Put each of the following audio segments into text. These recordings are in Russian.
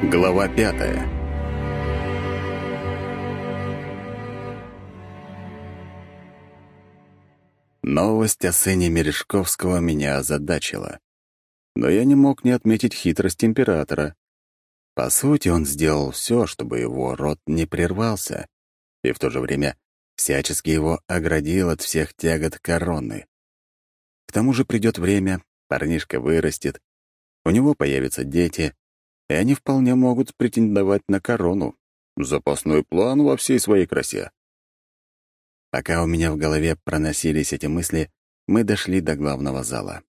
Глава пятая Новость о сыне Мережковского меня озадачила. Но я не мог не отметить хитрость императора. По сути, он сделал все, чтобы его род не прервался, и в то же время всячески его оградил от всех тягот короны. К тому же придет время, парнишка вырастет, у него появятся дети, и они вполне могут претендовать на корону. Запасной план во всей своей красе. Пока у меня в голове проносились эти мысли, мы дошли до главного зала.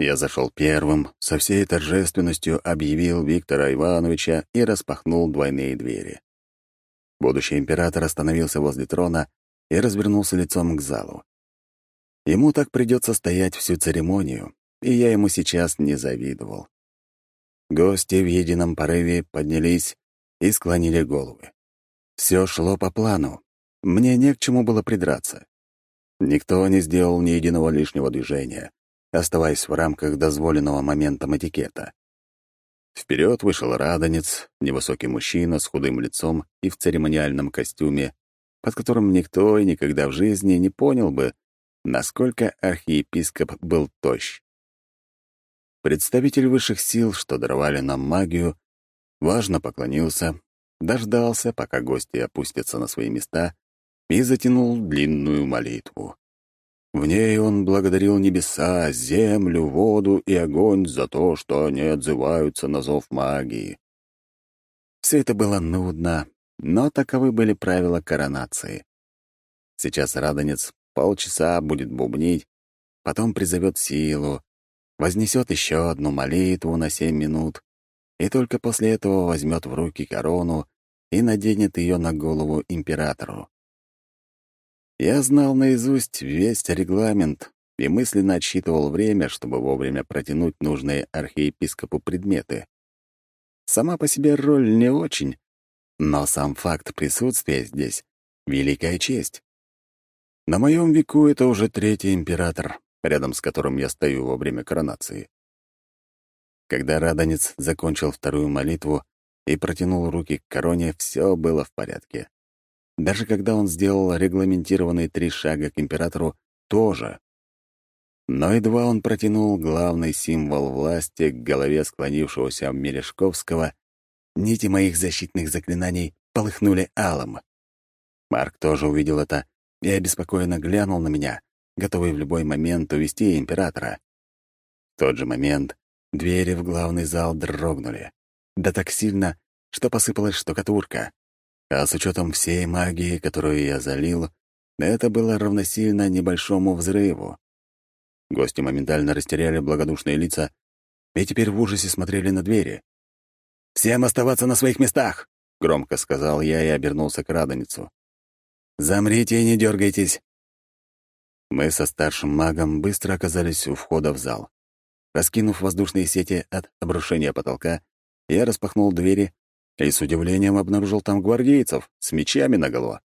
Я зашел первым, со всей торжественностью объявил Виктора Ивановича и распахнул двойные двери. Будущий император остановился возле трона и развернулся лицом к залу. Ему так придется стоять всю церемонию, и я ему сейчас не завидовал. Гости в едином порыве поднялись и склонили головы. Все шло по плану. Мне не к чему было придраться. Никто не сделал ни единого лишнего движения, оставаясь в рамках дозволенного моментом этикета. Вперед вышел радонец, невысокий мужчина с худым лицом и в церемониальном костюме, под которым никто и никогда в жизни не понял бы, насколько архиепископ был тощ. Представитель высших сил, что даровали нам магию, важно поклонился, дождался, пока гости опустятся на свои места, и затянул длинную молитву. В ней он благодарил небеса, землю, воду и огонь за то, что они отзываются на зов магии. Все это было нудно, но таковы были правила коронации. Сейчас радонец полчаса будет бубнить, потом призовет силу, вознесет еще одну молитву на семь минут, и только после этого возьмет в руки корону и наденет ее на голову императору. Я знал наизусть весь регламент и мысленно отсчитывал время, чтобы вовремя протянуть нужные архиепископу предметы. Сама по себе роль не очень, но сам факт присутствия здесь — великая честь. На моем веку это уже третий император, рядом с которым я стою во время коронации. Когда Радонец закончил вторую молитву и протянул руки к короне, все было в порядке. Даже когда он сделал регламентированные три шага к императору, тоже. Но едва он протянул главный символ власти к голове склонившегося Мережковского, нити моих защитных заклинаний полыхнули алым. Марк тоже увидел это и обеспокоенно глянул на меня, готовый в любой момент увести императора. В тот же момент двери в главный зал дрогнули. Да так сильно, что посыпалась штукатурка. А с учетом всей магии, которую я залил, это было равносильно небольшому взрыву. Гости моментально растеряли благодушные лица и теперь в ужасе смотрели на двери. «Всем оставаться на своих местах!» — громко сказал я и обернулся к Радоницу. «Замрите и не дергайтесь. Мы со старшим магом быстро оказались у входа в зал. Раскинув воздушные сети от обрушения потолка, я распахнул двери и с удивлением обнаружил там гвардейцев с мечами наголо.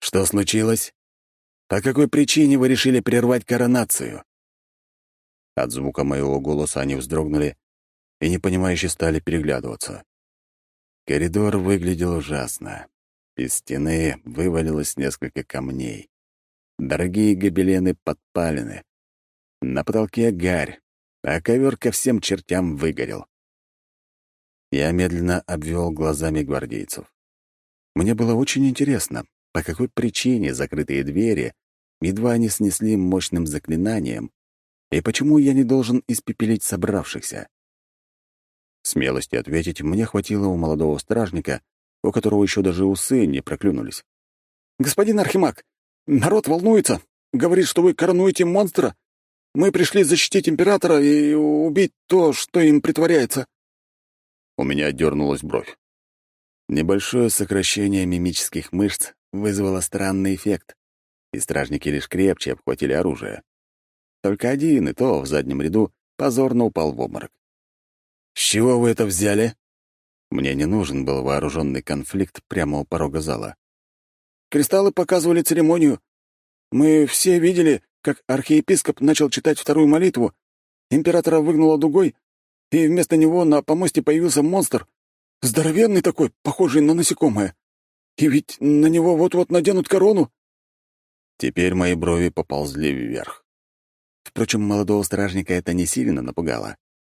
«Что случилось? По какой причине вы решили прервать коронацию?» От звука моего голоса они вздрогнули и непонимающе стали переглядываться. Коридор выглядел ужасно. Из стены вывалилось несколько камней. Дорогие гобелены подпалены. На потолке гарь, а ковер ко всем чертям выгорел. Я медленно обвел глазами гвардейцев. Мне было очень интересно, по какой причине закрытые двери едва не снесли мощным заклинанием, и почему я не должен испепелить собравшихся. Смелости ответить мне хватило у молодого стражника, у которого еще даже усы не проклюнулись. «Господин Архимаг, Народ волнуется. Говорит, что вы коронуете монстра. Мы пришли защитить императора и убить то, что им притворяется». У меня дернулась бровь. Небольшое сокращение мимических мышц вызвало странный эффект, и стражники лишь крепче обхватили оружие. Только один, и то в заднем ряду, позорно упал в обморок. «С чего вы это взяли?» Мне не нужен был вооруженный конфликт прямо у порога зала. Кристаллы показывали церемонию. Мы все видели, как архиепископ начал читать вторую молитву, императора выгнуло дугой, и вместо него на помосте появился монстр, Здоровенный такой, похожий на насекомое. И ведь на него вот-вот наденут корону». Теперь мои брови поползли вверх. Впрочем, молодого стражника это не сильно напугало.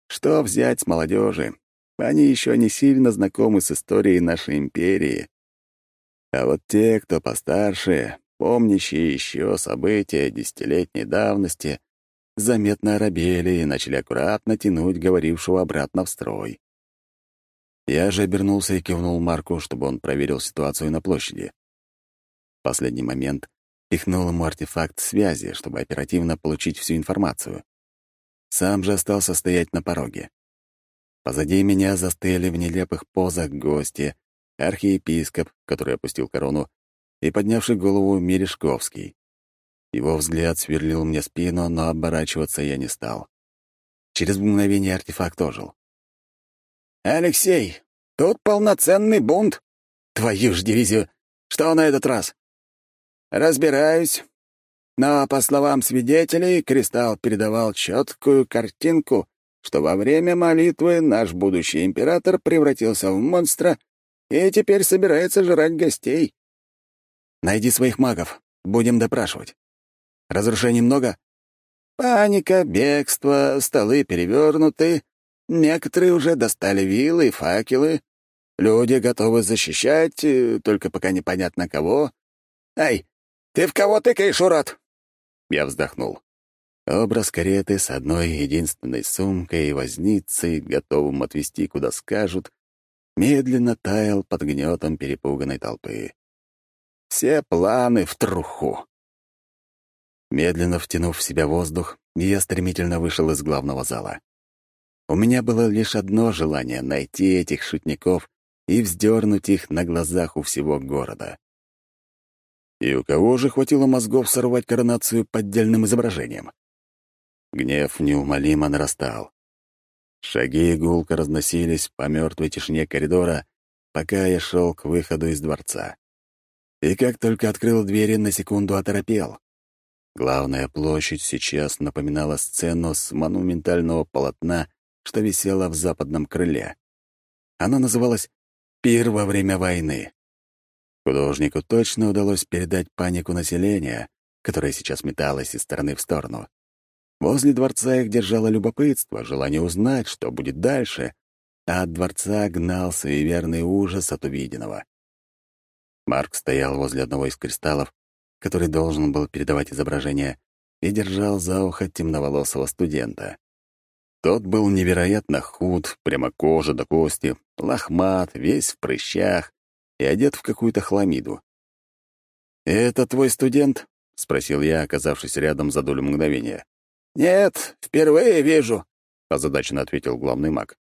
Что взять с молодежи? Они еще не сильно знакомы с историей нашей империи. А вот те, кто постарше, помнящие еще события десятилетней давности, заметно оробели и начали аккуратно тянуть говорившего обратно в строй. Я же обернулся и кивнул Марку, чтобы он проверил ситуацию на площади. В последний момент пихнул ему артефакт связи, чтобы оперативно получить всю информацию. Сам же остался стоять на пороге. Позади меня застыли в нелепых позах гости, архиепископ, который опустил корону, и поднявший голову Мережковский. Его взгляд сверлил мне спину, но оборачиваться я не стал. Через мгновение артефакт ожил. «Алексей, тут полноценный бунт. Твою ж дивизию! Что на этот раз?» «Разбираюсь. Но, по словам свидетелей, Кристалл передавал четкую картинку, что во время молитвы наш будущий император превратился в монстра и теперь собирается жрать гостей. Найди своих магов, будем допрашивать. Разрушений много? Паника, бегство, столы перевернуты. Некоторые уже достали вилы и факелы. Люди готовы защищать, э, только пока непонятно кого. Ай, ты в кого тыкаешь, урод? Я вздохнул. Образ кареты с одной единственной сумкой и возницей, готовым отвезти куда скажут, медленно таял под гнетом перепуганной толпы. Все планы в труху. Медленно втянув в себя воздух, я стремительно вышел из главного зала. У меня было лишь одно желание — найти этих шутников и вздернуть их на глазах у всего города. И у кого же хватило мозгов сорвать коронацию поддельным изображением? Гнев неумолимо нарастал. Шаги гулко разносились по мертвой тишине коридора, пока я шел к выходу из дворца. И как только открыл двери, на секунду оторопел. Главная площадь сейчас напоминала сцену с монументального полотна, что висело в западном крыле. Оно называлось «Пир во время войны». Художнику точно удалось передать панику населения, которое сейчас металось из стороны в сторону. Возле дворца их держало любопытство, желание узнать, что будет дальше, а от дворца гнался и ужас от увиденного. Марк стоял возле одного из кристаллов, который должен был передавать изображение, и держал за ухо темноволосого студента. Тот был невероятно худ, прямо кожа до кости, лохмат, весь в прыщах и одет в какую-то хламиду. «Это твой студент?» — спросил я, оказавшись рядом за долю мгновения. «Нет, впервые вижу», — озадаченно ответил главный маг.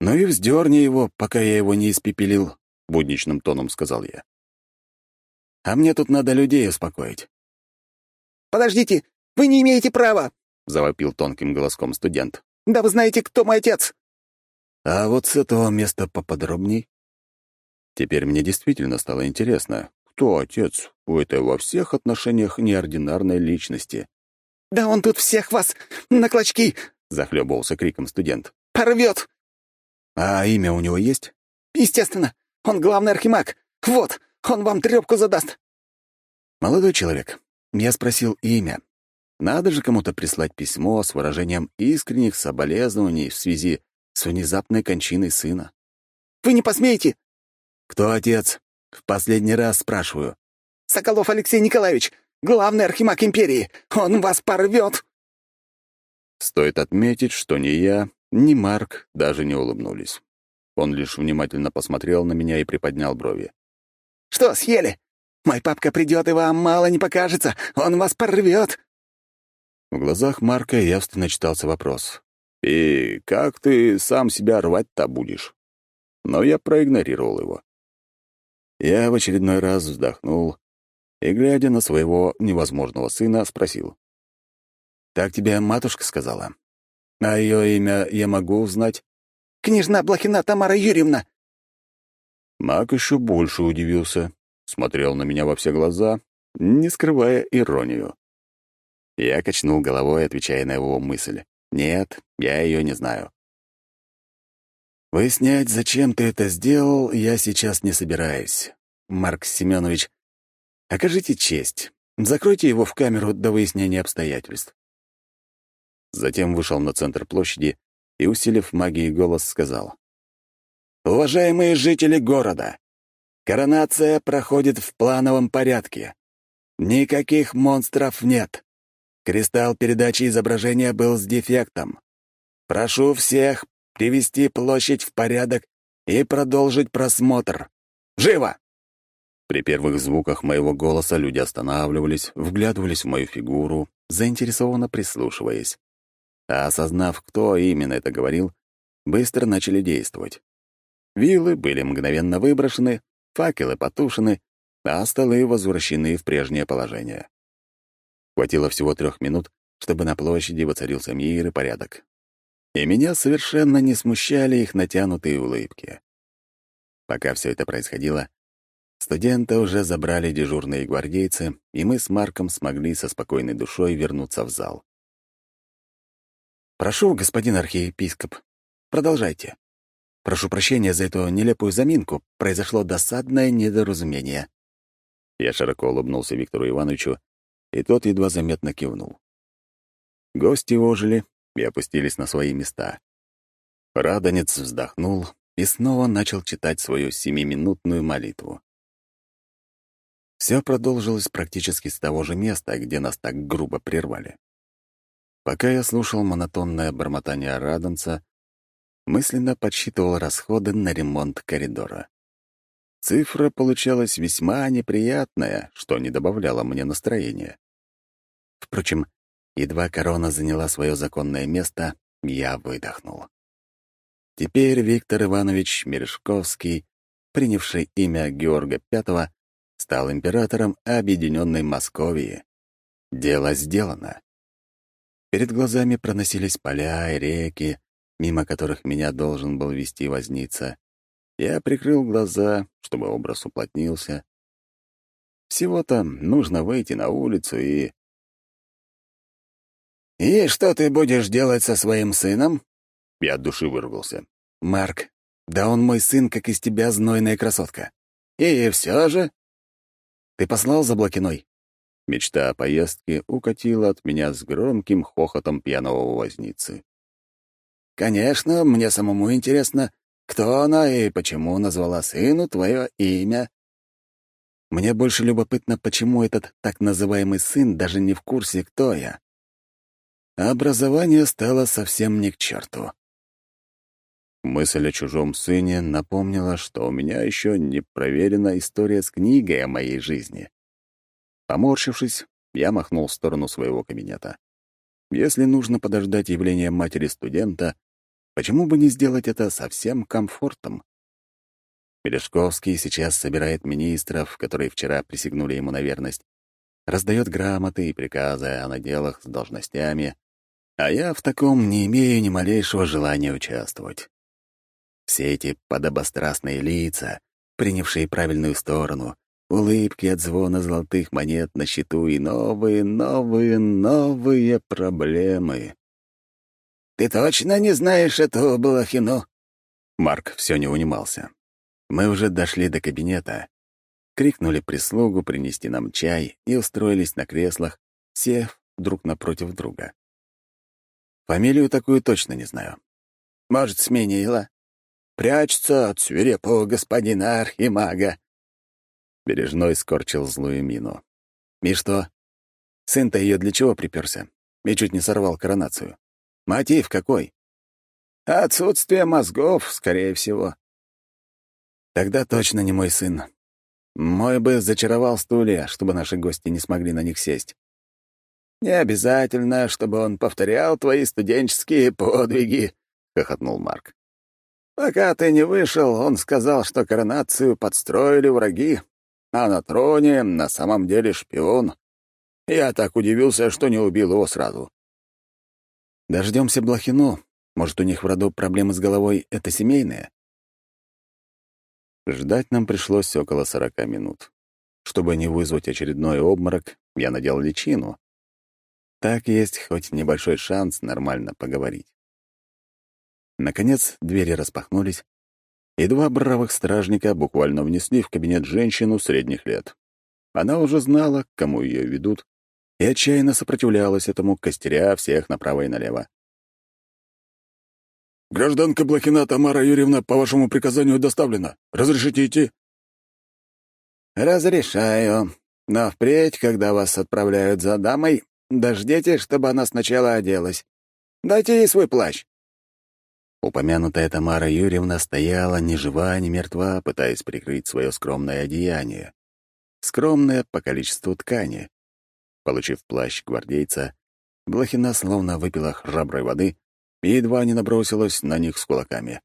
«Ну и вздерни его, пока я его не испепелил», — будничным тоном сказал я. «А мне тут надо людей успокоить». «Подождите, вы не имеете права», — завопил тонким голоском студент. «Да вы знаете, кто мой отец». «А вот с этого места поподробней». Теперь мне действительно стало интересно, кто отец у этой во всех отношениях неординарной личности. «Да он тут всех вас на клочки!» — захлебывался криком студент. «Порвет!» «А имя у него есть?» «Естественно! Он главный архимаг! Вот, он вам трёпку задаст!» «Молодой человек, я спросил имя. Надо же кому-то прислать письмо с выражением искренних соболезнований в связи с внезапной кончиной сына». «Вы не посмеете!» «Кто отец? В последний раз спрашиваю». «Соколов Алексей Николаевич, Главный архимаг империи! Он вас порвет!» Стоит отметить, что ни я, ни Марк даже не улыбнулись. Он лишь внимательно посмотрел на меня и приподнял брови. «Что, съели? Мой папка придет, и вам мало не покажется. Он вас порвет!» В глазах Марка явственно читался вопрос. «И как ты сам себя рвать-то будешь?» Но я проигнорировал его. Я в очередной раз вздохнул и, глядя на своего невозможного сына, спросил. «Так тебе матушка сказала? А ее имя я могу узнать?» «Княжна Блохина Тамара Юрьевна!» Мак еще больше удивился, смотрел на меня во все глаза, не скрывая иронию. Я качнул головой, отвечая на его мысль. «Нет, я ее не знаю». Выяснять, зачем ты это сделал, я сейчас не собираюсь. Марк Семенович, окажите честь. Закройте его в камеру до выяснения обстоятельств. Затем вышел на центр площади и, усилив магией голос, сказал. «Уважаемые жители города, коронация проходит в плановом порядке. Никаких монстров нет. Кристалл передачи изображения был с дефектом. Прошу всех привести площадь в порядок и продолжить просмотр. Живо!» При первых звуках моего голоса люди останавливались, вглядывались в мою фигуру, заинтересованно прислушиваясь. А осознав, кто именно это говорил, быстро начали действовать. Вилы были мгновенно выброшены, факелы потушены, а столы возвращены в прежнее положение. Хватило всего трех минут, чтобы на площади воцарился мир и порядок. И меня совершенно не смущали их натянутые улыбки. Пока все это происходило, студенты уже забрали дежурные гвардейцы, и мы с Марком смогли со спокойной душой вернуться в зал. «Прошу, господин архиепископ, продолжайте», Прошу прощения за эту нелепую заминку. Произошло досадное недоразумение». Я широко улыбнулся Виктору Ивановичу, и тот едва заметно кивнул. Гости ожили и опустились на свои места. Радонец вздохнул и снова начал читать свою семиминутную молитву. Все продолжилось практически с того же места, где нас так грубо прервали. Пока я слушал монотонное бормотание Радонца, мысленно подсчитывал расходы на ремонт коридора. Цифра получалась весьма неприятная, что не добавляло мне настроения. Впрочем, едва корона заняла свое законное место, я выдохнул. Теперь Виктор Иванович Мережковский, принявший имя Георга V, стал императором Объединенной Московии. Дело сделано. Перед глазами проносились поля и реки, мимо которых меня должен был вести возница. Я прикрыл глаза, чтобы образ уплотнился. Всего-то нужно выйти на улицу и... «И что ты будешь делать со своим сыном?» Я от души выругался. «Марк, да он мой сын, как из тебя знойная красотка. И все же...» «Ты послал за Блокиной?» Мечта о поездке укатила от меня с громким хохотом пьяного возницы. Конечно, мне самому интересно, кто она и почему назвала сыну твое имя. Мне больше любопытно, почему этот так называемый сын даже не в курсе, кто я. Образование стало совсем не к черту. Мысль о чужом сыне напомнила, что у меня еще не проверена история с книгой о моей жизни. Поморщившись, я махнул в сторону своего кабинета. Если нужно подождать явления матери студента, Почему бы не сделать это со всем комфортом? Мережковский сейчас собирает министров, которые вчера присягнули ему на верность, раздает грамоты и приказы о наделах с должностями, а я в таком не имею ни малейшего желания участвовать. Все эти подобострастные лица, принявшие правильную сторону, улыбки от звона золотых монет на счету и новые, новые, новые проблемы. Ты точно не знаешь эту балахину?» Марк все не унимался. Мы уже дошли до кабинета, крикнули прислугу принести нам чай и устроились на креслах, сев друг напротив друга. Фамилию такую точно не знаю. Может, сменила? Прячется от свирепого господина архимага. Бережной скорчил злую мину. И что? Сын-то ее для чего приперся? И чуть не сорвал коронацию. Мотив какой? Отсутствие мозгов, скорее всего. Тогда точно не мой сын. Мой бы зачаровал стулья, чтобы наши гости не смогли на них сесть. «Не обязательно, чтобы он повторял твои студенческие подвиги», — хохотнул Марк. «Пока ты не вышел, он сказал, что коронацию подстроили враги, а на троне на самом деле шпион. Я так удивился, что не убил его сразу. Дождемся Блохину. Может, у них в роду проблемы с головой — это семейные? Ждать нам пришлось около сорока минут. Чтобы не вызвать очередной обморок, я надел личину. Так есть хоть небольшой шанс нормально поговорить. Наконец двери распахнулись, и два бравых стражника буквально внесли в кабинет женщину средних лет. Она уже знала, к кому ее ведут, и отчаянно сопротивлялась этому, костеря всех направо и налево. «Гражданка Блохина Тамара Юрьевна по вашему приказанию доставлена. Разрешите идти?» «Разрешаю. Но впредь, когда вас отправляют за дамой, дождитесь, чтобы она сначала оделась. Дайте ей свой плащ». Упомянутая Тамара Юрьевна стояла ни жива, ни мертва, пытаясь прикрыть свое скромное одеяние. Скромное по количеству ткани. Получив плащ гвардейца, Блохина словно выпила храброй воды и едва не набросилась на них с кулаками.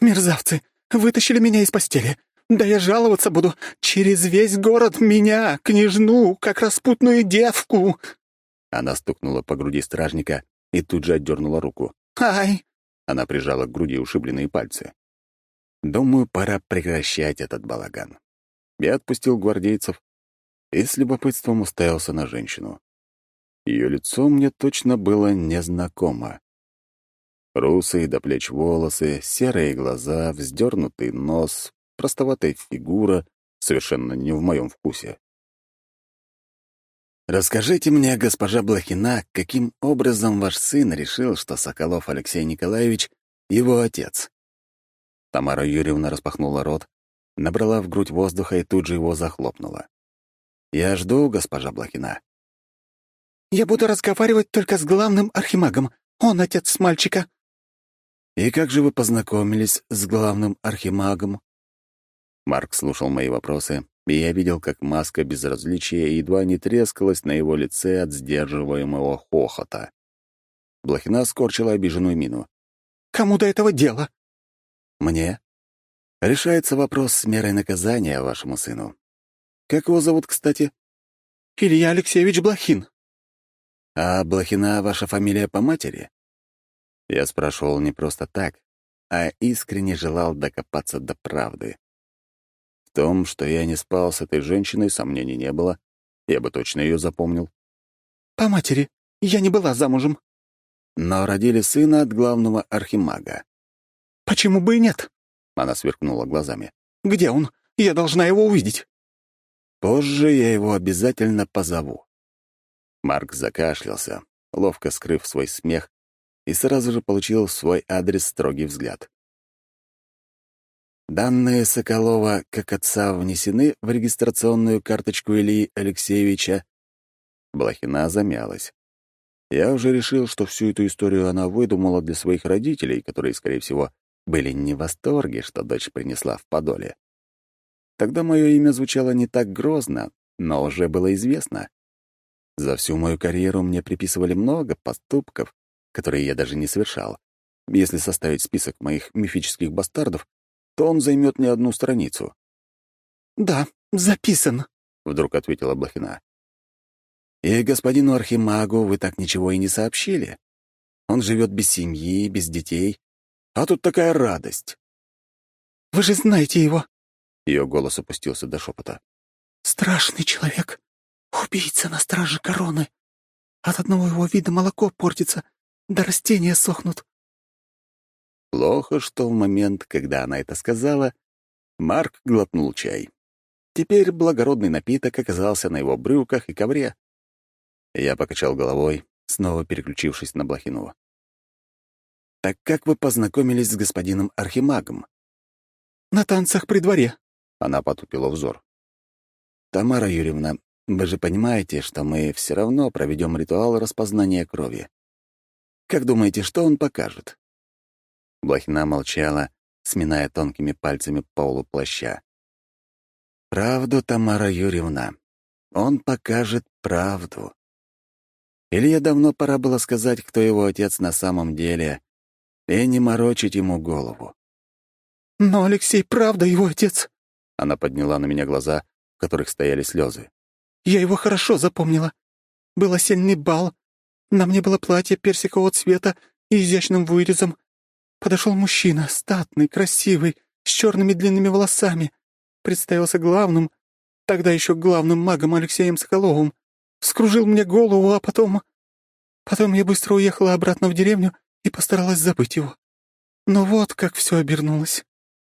«Мерзавцы! Вытащили меня из постели! Да я жаловаться буду через весь город меня, княжну, как распутную девку!» Она стукнула по груди стражника и тут же отдернула руку. «Ай!» Она прижала к груди ушибленные пальцы. «Думаю, пора прекращать этот балаган». Я отпустил гвардейцев и с любопытством уставился на женщину. Ее лицо мне точно было незнакомо. Русые до плеч волосы, серые глаза, вздернутый нос, простоватая фигура, совершенно не в моем вкусе. «Расскажите мне, госпожа Блохина, каким образом ваш сын решил, что Соколов Алексей Николаевич — его отец?» Тамара Юрьевна распахнула рот, набрала в грудь воздуха и тут же его захлопнула. «Я жду, госпожа Блохина». «Я буду разговаривать только с главным архимагом. Он отец мальчика». «И как же вы познакомились с главным архимагом?» Марк слушал мои вопросы, и я видел, как маска безразличия едва не трескалась на его лице от сдерживаемого хохота. Блохина скорчила обиженную мину. «Кому до этого дело?» «Мне. Решается вопрос с мерой наказания вашему сыну. Как его зовут, кстати?» «Илья Алексеевич Блохин». «А Блохина ваша фамилия по матери?» Я спрашивал не просто так, а искренне желал докопаться до правды. В том, что я не спал с этой женщиной, сомнений не было. Я бы точно ее запомнил. «По матери. Я не была замужем». Но родили сына от главного архимага. «Почему бы и нет?» Она сверкнула глазами. «Где он? Я должна его увидеть». «Позже я его обязательно позову». Марк закашлялся, ловко скрыв свой смех, и сразу же получил в свой адрес строгий взгляд. Данные Соколова как отца внесены в регистрационную карточку Ильи Алексеевича. Блохина замялась. Я уже решил, что всю эту историю она выдумала для своих родителей, которые, скорее всего, были не в восторге, что дочь принесла в подоле. Тогда мое имя звучало не так грозно, но уже было известно. За всю мою карьеру мне приписывали много поступков, которые я даже не совершал. Если составить список моих мифических бастардов, то он займет не одну страницу. «Да, записан», — вдруг ответила Блохина. «И господину Архимагу вы так ничего и не сообщили. Он живет без семьи, без детей. А тут такая радость». «Вы же знаете его». Ее голос опустился до шепота. «Страшный человек. Убийца на страже короны. От одного его вида молоко портится, да растения сохнут. Плохо, что в момент, когда она это сказала, Марк глотнул чай. Теперь благородный напиток оказался на его брюках и ковре. Я покачал головой, снова переключившись на Блохину. «Так как вы познакомились с господином Архимагом?» «На танцах при дворе», — она потупила взор. «Тамара Юрьевна, вы же понимаете, что мы все равно проведем ритуал распознания крови. Как думаете, что он покажет?» Блохина молчала, сминая тонкими пальцами полу плаща. «Правду, Тамара Юрьевна. Он покажет правду. Илье давно пора было сказать, кто его отец на самом деле, и не морочить ему голову. «Но Алексей правда его отец?» Она подняла на меня глаза, в которых стояли слезы. «Я его хорошо запомнила. Был осенний бал. На мне было платье персикового цвета и изящным вырезом, Подошел мужчина, статный, красивый, с черными длинными волосами. Представился главным, тогда еще главным магом Алексеем Соколовым. Скружил мне голову, а потом... Потом я быстро уехала обратно в деревню и постаралась забыть его. Но вот как все обернулось.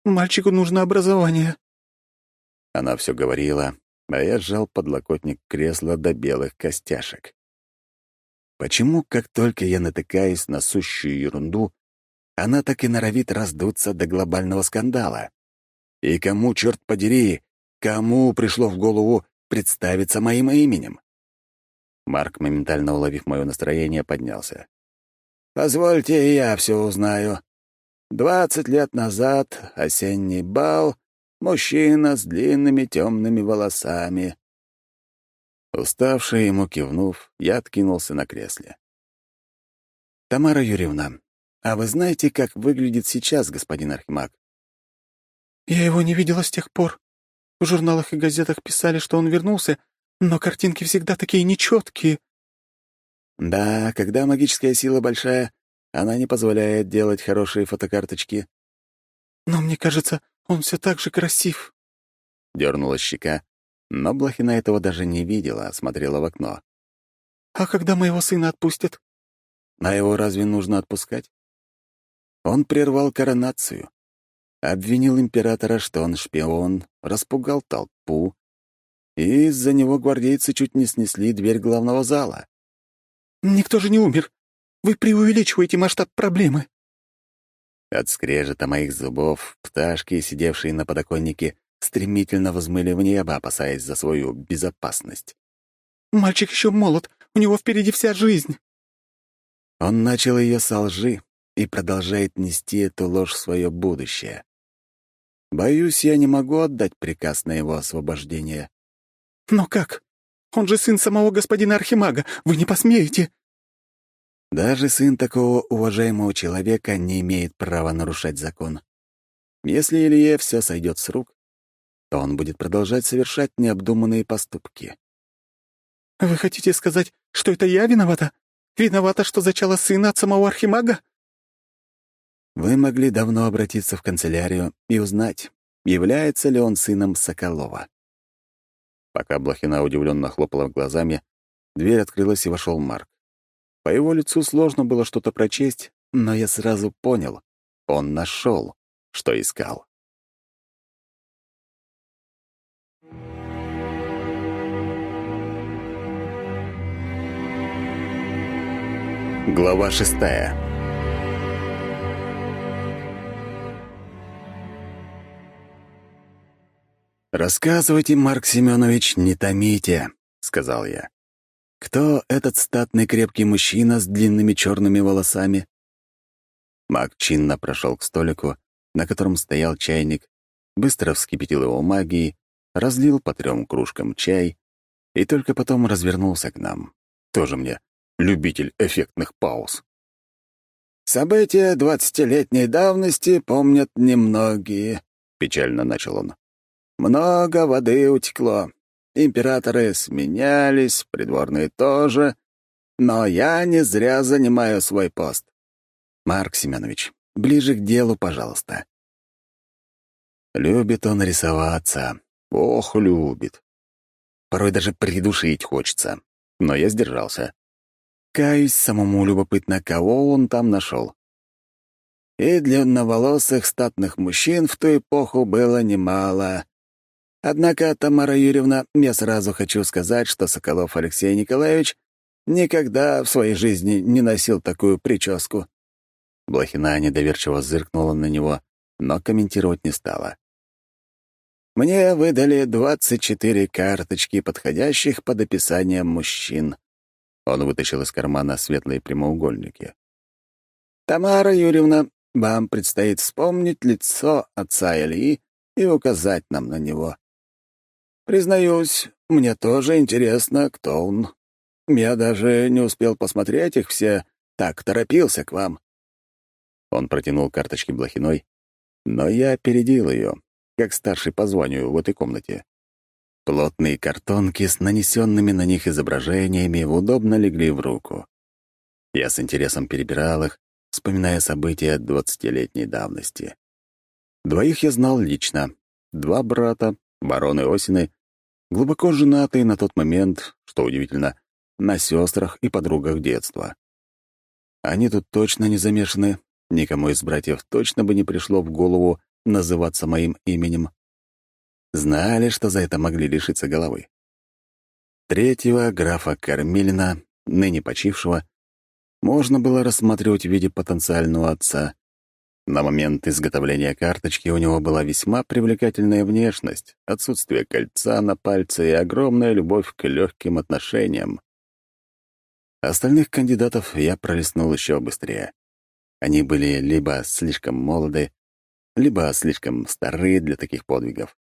Мальчику нужно образование». Она все говорила, а я сжал подлокотник кресла до белых костяшек. Почему, как только я натыкаюсь на сущую ерунду, она так и норовит раздуться до глобального скандала? И кому, черт подери, кому пришло в голову представиться моим именем? Марк, моментально уловив мое настроение, поднялся. «Позвольте, я все узнаю. Двадцать лет назад осенний бал, мужчина с длинными темными волосами». Уставший ему кивнув, я откинулся на кресле. «Тамара Юрьевна, а вы знаете, как выглядит сейчас господин Архимаг?» «Я его не видела с тех пор. В журналах и газетах писали, что он вернулся, но картинки всегда такие нечеткие. Да, когда магическая сила большая, она не позволяет делать хорошие фотокарточки. Но мне кажется, он все так же красив. Дернулась щека, но Блохина этого даже не видела, а смотрела в окно. А когда моего сына отпустят? А его разве нужно отпускать? Он прервал коронацию, обвинил императора, что он шпион, распугал толпу, и из-за него гвардейцы чуть не снесли дверь главного зала. «Никто же не умер. Вы преувеличиваете масштаб проблемы». От скрежета моих зубов пташки, сидевшие на подоконнике, стремительно взмыли в небо, опасаясь за свою безопасность. «Мальчик еще молод, у него впереди вся жизнь». Он начал ее со лжи и продолжает нести эту ложь в свое будущее. Боюсь, я не могу отдать приказ на его освобождение. «Но как? Он же сын самого господина Архимага. Вы не посмеете!» Даже сын такого уважаемого человека не имеет права нарушать закон. Если Илье все сойдет с рук, то он будет продолжать совершать необдуманные поступки. «Вы хотите сказать, что это я виновата? Виновата, что зачала сына от самого Архимага?» Вы могли давно обратиться в канцелярию и узнать, является ли он сыном Соколова. Пока Блохина удивленно хлопала глазами, дверь открылась и вошел Марк. По его лицу сложно было что-то прочесть, но я сразу понял — он нашел, что искал. Глава шестая «Рассказывайте, Марк Семенович, не томите», — сказал я. «Кто этот статный крепкий мужчина с длинными черными волосами?» Маг чинно прошел к столику, на котором стоял чайник, быстро вскипятил его магией, разлил по трем кружкам чай и только потом развернулся к нам. Тоже мне любитель эффектных пауз. «События двадцатилетней давности помнят немногие», — печально начал он. Много воды утекло. Императоры сменялись, придворные тоже. Но я не зря занимаю свой пост. Марк Семенович, ближе к делу, пожалуйста. Любит он рисоваться. Ох, любит. Порой даже придушить хочется. Но я сдержался. Каюсь, самому любопытно, кого он там нашел. И длинноволосых статных мужчин в ту эпоху было немало. Однако, Тамара Юрьевна, я сразу хочу сказать, что Соколов Алексей Николаевич никогда в своей жизни не носил такую прическу». Блохина недоверчиво зыркнула на него, но комментировать не стала. «Мне выдали 24 карточки, подходящих под описание мужчин». Он вытащил из кармана светлые прямоугольники. «Тамара Юрьевна, вам предстоит вспомнить лицо отца Ильи и указать нам на него. Признаюсь, мне тоже интересно, кто он. Я даже не успел посмотреть их все, так торопился к вам». Он протянул карточки Блохиной, но я опередил ее, как старший по званию в этой комнате. Плотные картонки с нанесенными на них изображениями удобно легли в руку. Я с интересом перебирал их, вспоминая события двадцатилетней давности. Двоих я знал лично. Два брата, бароны Осины, глубоко женатые на тот момент, что удивительно, на сестрах и подругах детства. Они тут точно не замешаны, никому из братьев точно бы не пришло в голову называться моим именем. Знали, что за это могли лишиться головы. Третьего, графа Кормилина, ныне почившего, можно было рассматривать в виде потенциального отца. На момент изготовления карточки у него была весьма привлекательная внешность, отсутствие кольца на пальце и огромная любовь к легким отношениям. Остальных кандидатов я пролистнул еще быстрее. Они были либо слишком молоды, либо слишком стары для таких подвигов.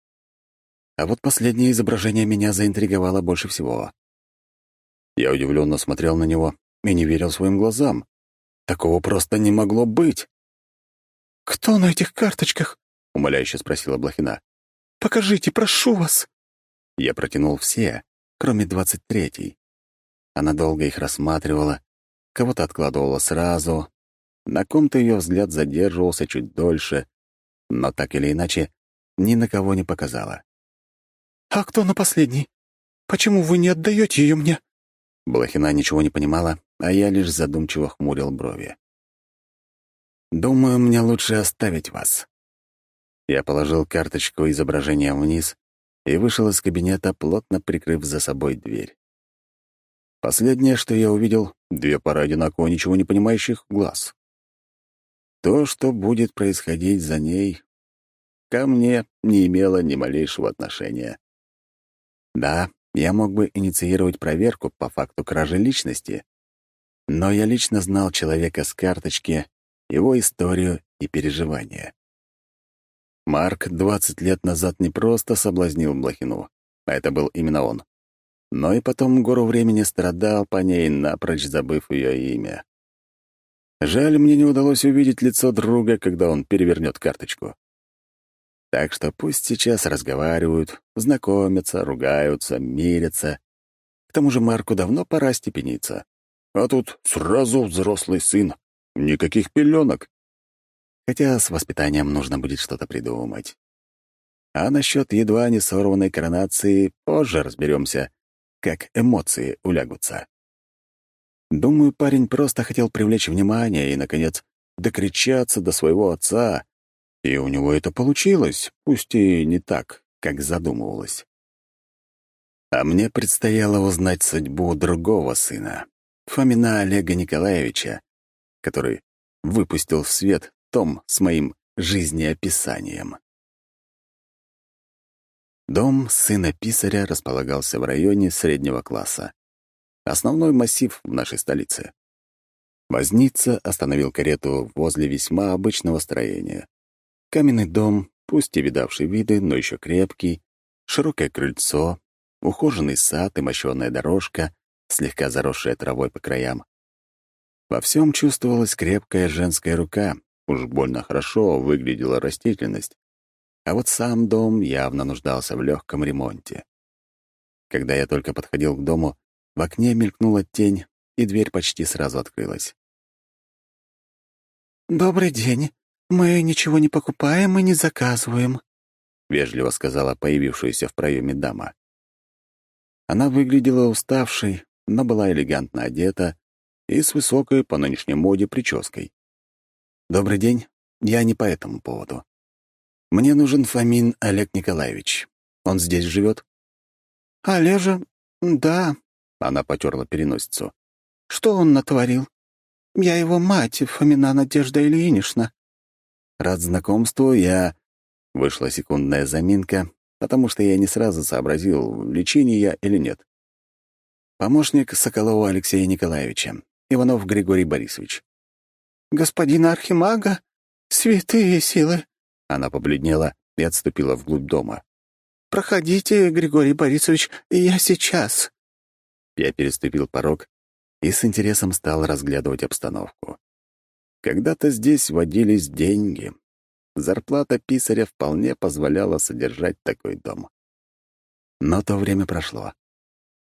А вот последнее изображение меня заинтриговало больше всего. Я удивленно смотрел на него и не верил своим глазам. Такого просто не могло быть. «Кто на этих карточках?» — умоляюще спросила Блохина. «Покажите, прошу вас». Я протянул все, кроме двадцать третьей. Она долго их рассматривала, кого-то откладывала сразу, на ком-то ее взгляд задерживался чуть дольше, но так или иначе ни на кого не показала. «А кто на последней? Почему вы не отдаете ее мне?» Блохина ничего не понимала, а я лишь задумчиво хмурил брови. «Думаю, мне лучше оставить вас». Я положил карточку изображения вниз и вышел из кабинета, плотно прикрыв за собой дверь. Последнее, что я увидел — две пары одинаково ничего не понимающих глаз. То, что будет происходить за ней, ко мне не имело ни малейшего отношения. Да, я мог бы инициировать проверку по факту кражи личности, но я лично знал человека с карточки, его историю и переживания. Марк 20 лет назад не просто соблазнил Блохину, а это был именно он, но и потом гору времени страдал по ней, напрочь забыв ее имя. Жаль, мне не удалось увидеть лицо друга, когда он перевернет карточку. Так что пусть сейчас разговаривают, знакомятся, ругаются, мирятся. К тому же Марку давно пора степениться. А тут сразу взрослый сын. Никаких пеленок. Хотя с воспитанием нужно будет что-то придумать. А насчет едва не сорванной коронации позже разберемся, как эмоции улягутся. Думаю, парень просто хотел привлечь внимание и, наконец, докричаться до своего отца, и у него это получилось, пусть и не так, как задумывалось. А мне предстояло узнать судьбу другого сына, Фомина Олега Николаевича, который выпустил в свет том с моим жизнеописанием. Дом сына писаря располагался в районе среднего класса. Основной массив в нашей столице. Возница остановил карету возле весьма обычного строения. Каменный дом, пусть и видавший виды, но еще крепкий, широкое крыльцо, ухоженный сад и мощенная дорожка, слегка заросшая травой по краям. Во всем чувствовалась крепкая женская рука, уж больно хорошо выглядела растительность. А вот сам дом явно нуждался в легком ремонте. Когда я только подходил к дому, в окне мелькнула тень, и дверь почти сразу открылась. «Добрый день. Мы ничего не покупаем и не заказываем», — вежливо сказала появившаяся в проеме дама. Она выглядела уставшей, но была элегантно одета и с высокой по нынешней моде прической. «Добрый день. Я не по этому поводу. Мне нужен Фомин Олег Николаевич. Он здесь живет?» «Олежа? Да», — она потерла переносицу. «Что он натворил? Я его мать, Фомина Надежда Ильинична». Рад знакомству, я... Вышла секундная заминка, потому что я не сразу сообразил, в лечении я или нет. Помощник Соколова Алексея Николаевича, Иванов Григорий Борисович. «Господин Архимага? Святые силы!» Она побледнела и отступила вглубь дома. «Проходите, Григорий Борисович, я сейчас». Я переступил порог и с интересом стал разглядывать обстановку. Когда-то здесь водились деньги. Зарплата писаря вполне позволяла содержать такой дом. Но то время прошло.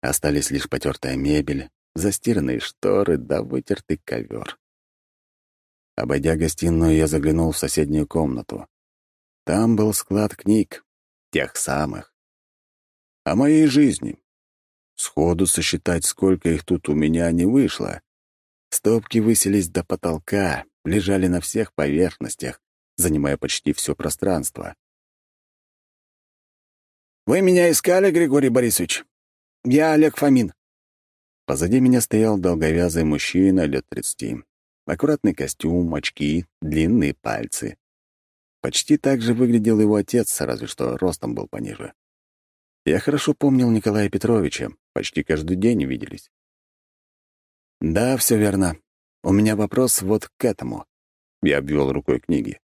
Остались лишь потертая мебель, застиранные шторы да вытертый ковер. Обойдя гостиную, я заглянул в соседнюю комнату. Там был склад книг, тех самых. О моей жизни. Сходу сосчитать, сколько их тут у меня не вышло. Стопки высились до потолка, лежали на всех поверхностях, занимая почти все пространство. «Вы меня искали, Григорий Борисович? Я Олег Фомин». Позади меня стоял долговязый мужчина лет тридцати. Аккуратный костюм, очки, длинные пальцы. Почти так же выглядел его отец, разве что ростом был пониже. Я хорошо помнил Николая Петровича, почти каждый день виделись. «Да, все верно. У меня вопрос вот к этому». Я обвел рукой книги.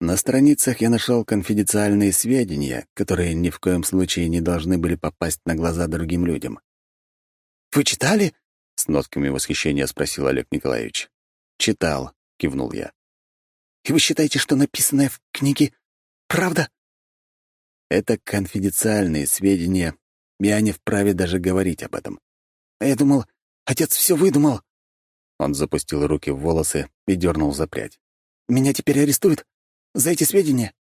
На страницах я нашел конфиденциальные сведения, которые ни в коем случае не должны были попасть на глаза другим людям. «Вы читали?» — с нотками восхищения спросил Олег Николаевич. «Читал», — кивнул я. «И вы считаете, что написанное в книге правда?» «Это конфиденциальные сведения, я не вправе даже говорить об этом». «А я думал, отец все выдумал». Он запустил руки в волосы и дернул за прядь. «Меня теперь арестуют? За эти сведения?»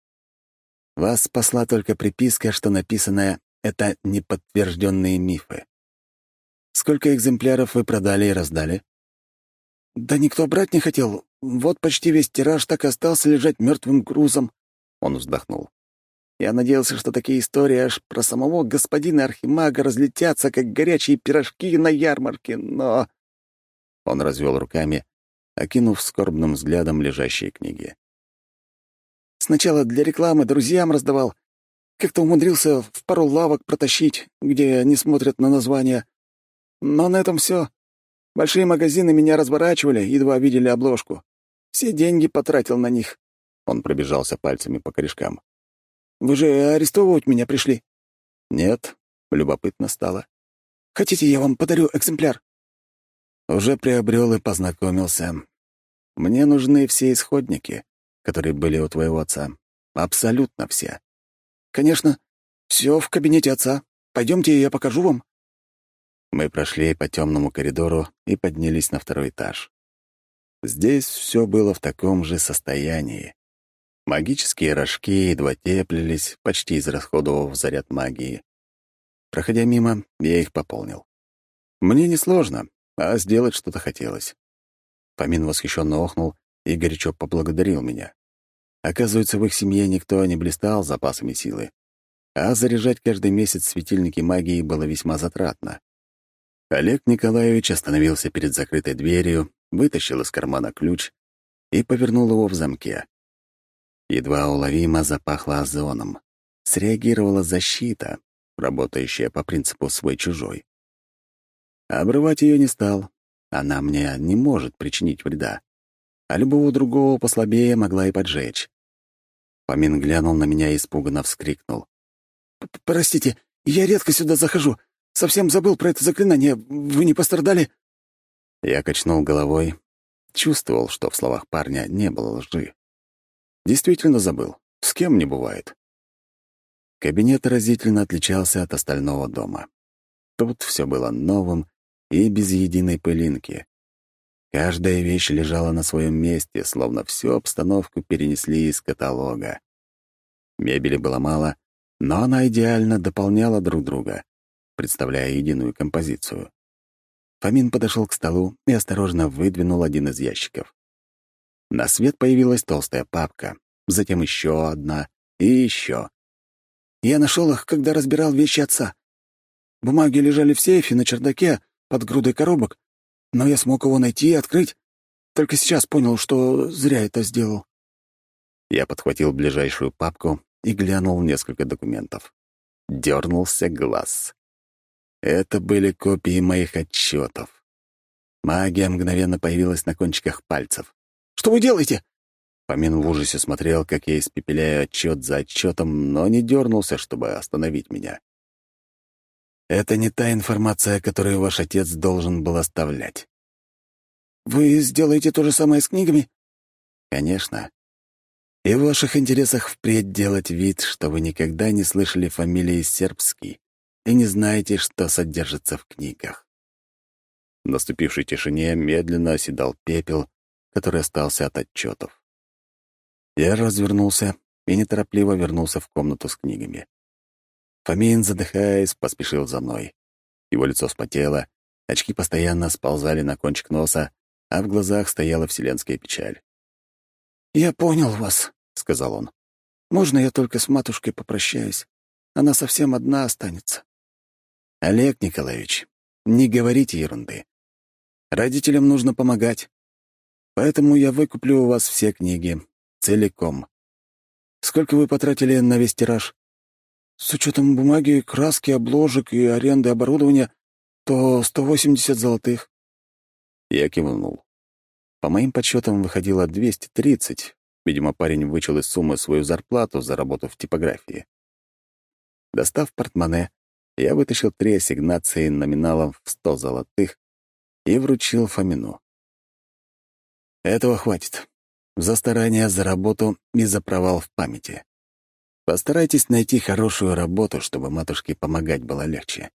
Вас спасла только приписка, что написанное — это неподтвержденные мифы. Сколько экземпляров вы продали и раздали? Да никто брать не хотел. Вот почти весь тираж так и остался лежать мертвым грузом. Он вздохнул. Я надеялся, что такие истории аж про самого господина Архимага разлетятся, как горячие пирожки на ярмарке, но... Он развел руками, окинув скорбным взглядом лежащие книги. Сначала для рекламы друзьям раздавал. Как-то умудрился в пару лавок протащить, где они смотрят на названия. Но на этом все. Большие магазины меня разворачивали, едва видели обложку. Все деньги потратил на них. Он пробежался пальцами по корешкам. «Вы же арестовывать меня пришли?» «Нет», — любопытно стало. «Хотите, я вам подарю экземпляр?» «Уже приобрел и познакомился. Мне нужны все исходники, которые были у твоего отца. Абсолютно все». «Конечно. Все в кабинете отца. Пойдемте, я покажу вам». Мы прошли по темному коридору и поднялись на второй этаж. Здесь все было в таком же состоянии. Магические рожки едва теплились, почти израсходовав заряд магии. Проходя мимо, я их пополнил. Мне несложно, а сделать что-то хотелось. Фомин восхищенно охнул и горячо поблагодарил меня. Оказывается, в их семье никто не блистал запасами силы, а заряжать каждый месяц светильники магии было весьма затратно. Олег Николаевич остановился перед закрытой дверью, вытащил из кармана ключ и повернул его в замке. Едва уловимо запахло озоном. Среагировала защита, работающая по принципу «свой-чужой». Обрывать ее не стал. Она мне не может причинить вреда. А любого другого послабее могла и поджечь. Помин глянул на меня и испуганно вскрикнул. «Простите, я редко сюда захожу. Совсем забыл про это заклинание. Вы не пострадали?» Я качнул головой. Чувствовал, что в словах парня не было лжи. Действительно забыл. С кем не бывает. Кабинет разительно отличался от остального дома. Тут все было новым и без единой пылинки. Каждая вещь лежала на своем месте, словно всю обстановку перенесли из каталога. Мебели было мало, но она идеально дополняла друг друга представляя единую композицию. Фомин подошел к столу и осторожно выдвинул один из ящиков. На свет появилась толстая папка, затем еще одна и еще. Я нашел их, когда разбирал вещи отца. Бумаги лежали в сейфе на чердаке под грудой коробок, но я смог его найти и открыть. Только сейчас понял, что зря это сделал. Я подхватил ближайшую папку и глянул несколько документов. Дернулся глаз. Это были копии моих отчетов. Магия мгновенно появилась на кончиках пальцев. «Что вы делаете?» Помин в ужасе смотрел, как я испепеляю отчет за отчетом, но не дернулся, чтобы остановить меня. Это не та информация, которую ваш отец должен был оставлять. «Вы сделаете то же самое с книгами?» «Конечно. И в ваших интересах впредь делать вид, что вы никогда не слышали фамилии Сербский и не знаете, что содержится в книгах. В наступившей тишине медленно оседал пепел, который остался от отчетов. Я развернулся и неторопливо вернулся в комнату с книгами. Фомин, задыхаясь, поспешил за мной. Его лицо вспотело, очки постоянно сползали на кончик носа, а в глазах стояла вселенская печаль. «Я понял вас», — сказал он. «Можно я только с матушкой попрощаюсь? Она совсем одна останется». «Олег Николаевич, не говорите ерунды. Родителям нужно помогать. Поэтому я выкуплю у вас все книги. Целиком. Сколько вы потратили на весь тираж? С учетом бумаги, краски, обложек и аренды оборудования, то 180 золотых. Я кивнул. По моим подсчетам выходило 230. Видимо, парень вычел из суммы свою зарплату за работу в типографии. Достав портмоне, я вытащил три ассигнации номиналом в 100 золотых и вручил Фомину. Этого хватит. За старания, за работу и за провал в памяти. Постарайтесь найти хорошую работу, чтобы матушке помогать было легче.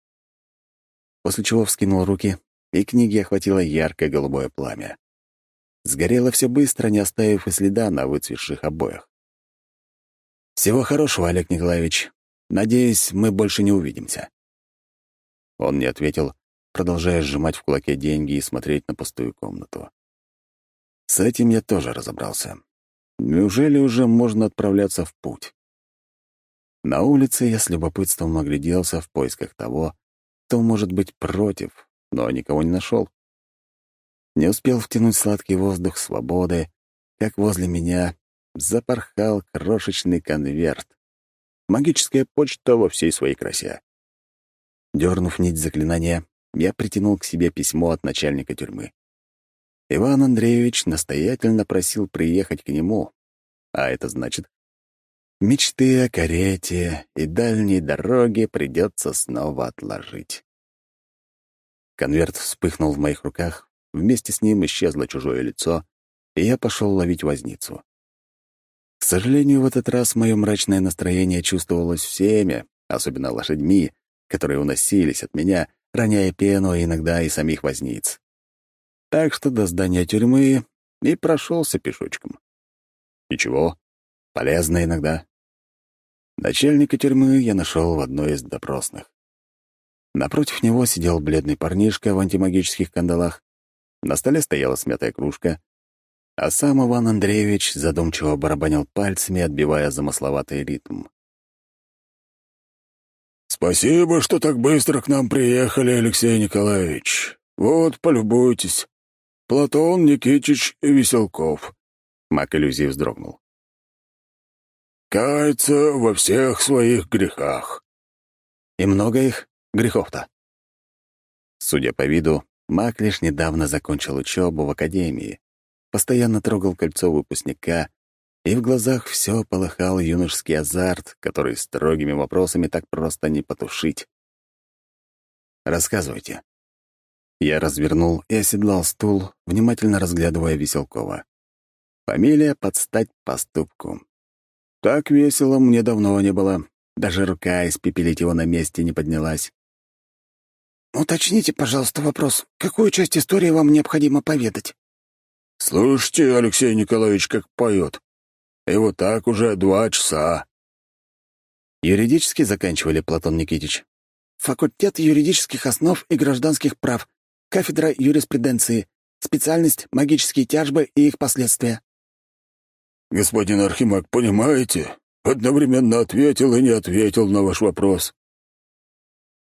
После чего вскинул руки, и книги охватило яркое голубое пламя. Сгорело все быстро, не оставив и следа на выцветших обоях. «Всего хорошего, Олег Николаевич. Надеюсь, мы больше не увидимся». Он не ответил, продолжая сжимать в кулаке деньги и смотреть на пустую комнату. С этим я тоже разобрался. Неужели уже можно отправляться в путь? На улице я с любопытством огляделся в поисках того, кто может быть против, но никого не нашел. Не успел втянуть сладкий воздух свободы, как возле меня запорхал крошечный конверт. Магическая почта во всей своей красе. Дернув нить заклинания, я притянул к себе письмо от начальника тюрьмы. Иван Андреевич настоятельно просил приехать к нему, а это значит, мечты о карете и дальней дороге придется снова отложить. Конверт вспыхнул в моих руках, вместе с ним исчезло чужое лицо, и я пошел ловить возницу. К сожалению, в этот раз мое мрачное настроение чувствовалось всеми, особенно лошадьми, которые уносились от меня, роняя пену, а иногда и самих возниц так что до здания тюрьмы и прошелся пешочком. Ничего, полезно иногда. Начальника тюрьмы я нашел в одной из допросных. Напротив него сидел бледный парнишка в антимагических кандалах, на столе стояла смятая кружка, а сам Иван Андреевич задумчиво барабанил пальцами, отбивая замысловатый ритм. «Спасибо, что так быстро к нам приехали, Алексей Николаевич. Вот, полюбуйтесь. Платон Никитич Веселков. Мак иллюзии вздрогнул. Кается во всех своих грехах. И много их грехов-то. Судя по виду, Мак лишь недавно закончил учебу в академии, постоянно трогал кольцо выпускника, и в глазах все полыхал юношеский азарт, который строгими вопросами так просто не потушить. «Рассказывайте», я развернул и оседлал стул, внимательно разглядывая Веселкова. Фамилия под стать поступку. Так весело мне давно не было. Даже рука испепелить его на месте не поднялась. «Уточните, пожалуйста, вопрос. Какую часть истории вам необходимо поведать?» «Слушайте, Алексей Николаевич, как поет. И вот так уже два часа». Юридически заканчивали, Платон Никитич. «Факультет юридических основ и гражданских прав кафедра юриспруденции, специальность магические тяжбы и их последствия». «Господин Архимаг, понимаете? Одновременно ответил и не ответил на ваш вопрос».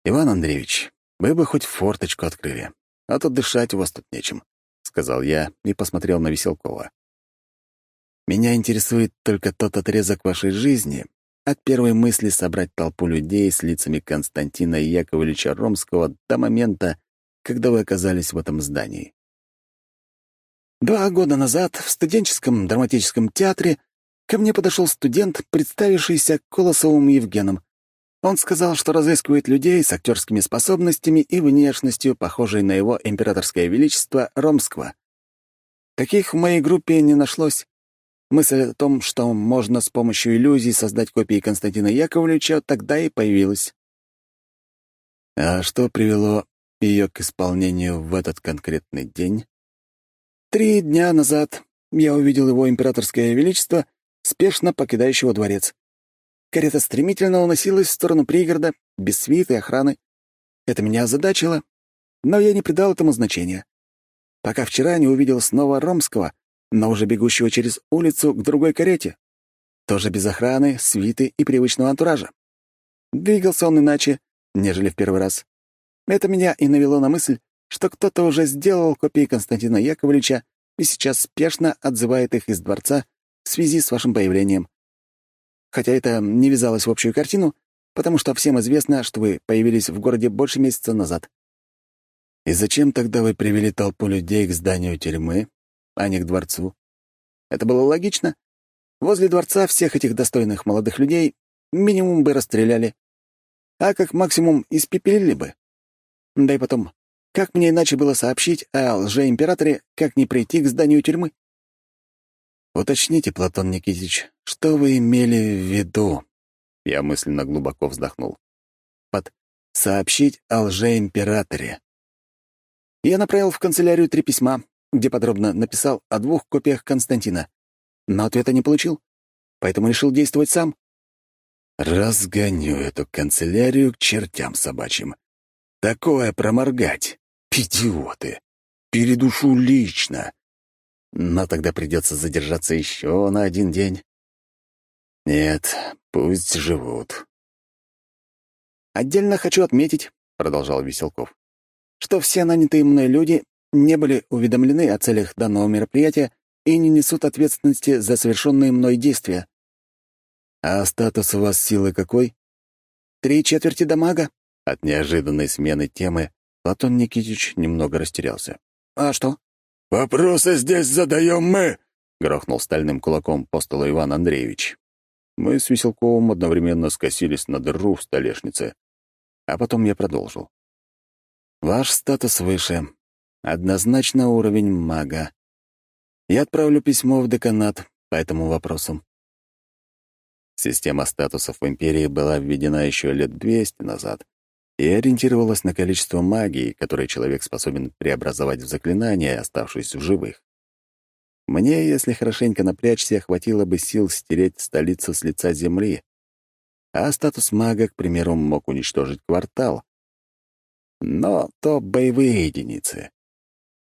«Иван Андреевич, вы бы хоть форточку открыли, а то дышать у вас тут нечем», — сказал я и посмотрел на Веселкова. «Меня интересует только тот отрезок вашей жизни, от первой мысли собрать толпу людей с лицами Константина Яковлевича Ромского до момента, когда вы оказались в этом здании? Два года назад в студенческом драматическом театре ко мне подошел студент, представившийся Колосовым Евгеном. Он сказал, что разыскивает людей с актерскими способностями и внешностью, похожей на его императорское величество Ромского. Таких в моей группе не нашлось. Мысль о том, что можно с помощью иллюзий создать копии Константина Яковлевича, тогда и появилась. А что привело ее к исполнению в этот конкретный день? Три дня назад я увидел его императорское величество, спешно покидающего дворец. Карета стремительно уносилась в сторону пригорода, без свиты и охраны. Это меня озадачило, но я не придал этому значения. Пока вчера не увидел снова Ромского, но уже бегущего через улицу к другой карете. Тоже без охраны, свиты и привычного антуража. Двигался он иначе, нежели в первый раз. Это меня и навело на мысль, что кто-то уже сделал копии Константина Яковлевича и сейчас спешно отзывает их из дворца в связи с вашим появлением. Хотя это не вязалось в общую картину, потому что всем известно, что вы появились в городе больше месяца назад. И зачем тогда вы привели толпу людей к зданию тюрьмы, а не к дворцу? Это было логично. Возле дворца всех этих достойных молодых людей минимум бы расстреляли, а как максимум испепелили бы. Да и потом, как мне иначе было сообщить о лжеимператоре, как не прийти к зданию тюрьмы? «Уточните, Платон Никитич, что вы имели в виду?» Я мысленно глубоко вздохнул. «Под «сообщить о лжеимператоре». Я направил в канцелярию три письма, где подробно написал о двух копиях Константина, но ответа не получил, поэтому решил действовать сам. Разгоню эту канцелярию к чертям собачьим. Такое проморгать. Идиоты. Передушу лично. Но тогда придется задержаться еще на один день. Нет, пусть живут. «Отдельно хочу отметить», — продолжал Веселков, «что все нанятые мной люди не были уведомлены о целях данного мероприятия и не несут ответственности за совершенные мной действия. «А статус у вас силы какой?» «Три четверти дамага». От неожиданной смены темы Платон Никитич немного растерялся. «А что?» «Вопросы здесь задаем мы!» — грохнул стальным кулаком по столу Иван Андреевич. Мы с Веселковым одновременно скосились на дыру в столешнице. А потом я продолжил. «Ваш статус выше. Однозначно уровень мага. Я отправлю письмо в деканат по этому вопросу. Система статусов в Империи была введена еще лет 200 назад и ориентировалась на количество магии, которое человек способен преобразовать в заклинания, оставшись в живых. Мне, если хорошенько напрячься, хватило бы сил стереть столицу с лица земли, а статус мага, к примеру, мог уничтожить квартал. Но то боевые единицы.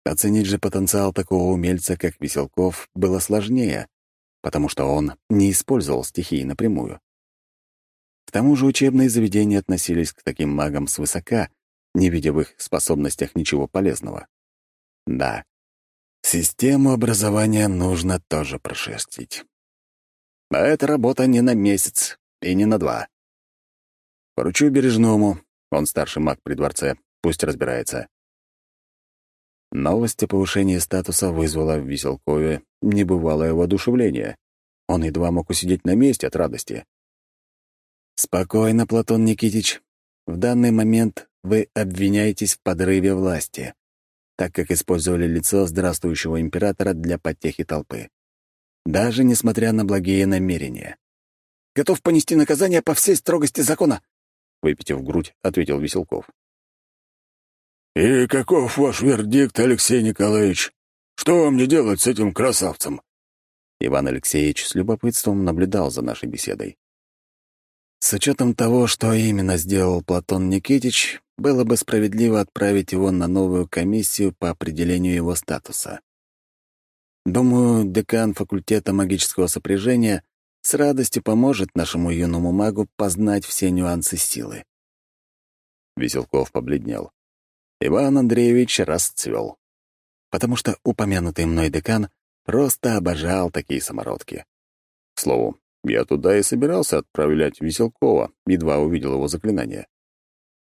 Оценить же потенциал такого умельца, как Веселков, было сложнее, потому что он не использовал стихии напрямую. К тому же учебные заведения относились к таким магам свысока, не видя в их способностях ничего полезного. Да, систему образования нужно тоже прошерстить. А эта работа не на месяц и не на два. Поручу Бережному, он старший маг при дворце, пусть разбирается. Новость о повышении статуса вызвала в Веселкове небывалое воодушевление. Он едва мог усидеть на месте от радости. «Спокойно, Платон Никитич. В данный момент вы обвиняетесь в подрыве власти, так как использовали лицо здравствующего императора для потехи толпы. Даже несмотря на благие намерения. «Готов понести наказание по всей строгости закона», — выпитив грудь, ответил Веселков. «И каков ваш вердикт, Алексей Николаевич? Что вам не делать с этим красавцем?» Иван Алексеевич с любопытством наблюдал за нашей беседой. С учетом того, что именно сделал Платон Никитич, было бы справедливо отправить его на новую комиссию по определению его статуса. Думаю, декан факультета магического сопряжения с радостью поможет нашему юному магу познать все нюансы силы. Веселков побледнел. Иван Андреевич расцвел. Потому что упомянутый мной декан просто обожал такие самородки. К слову, я туда и собирался отправлять Веселкова, едва увидел его заклинание.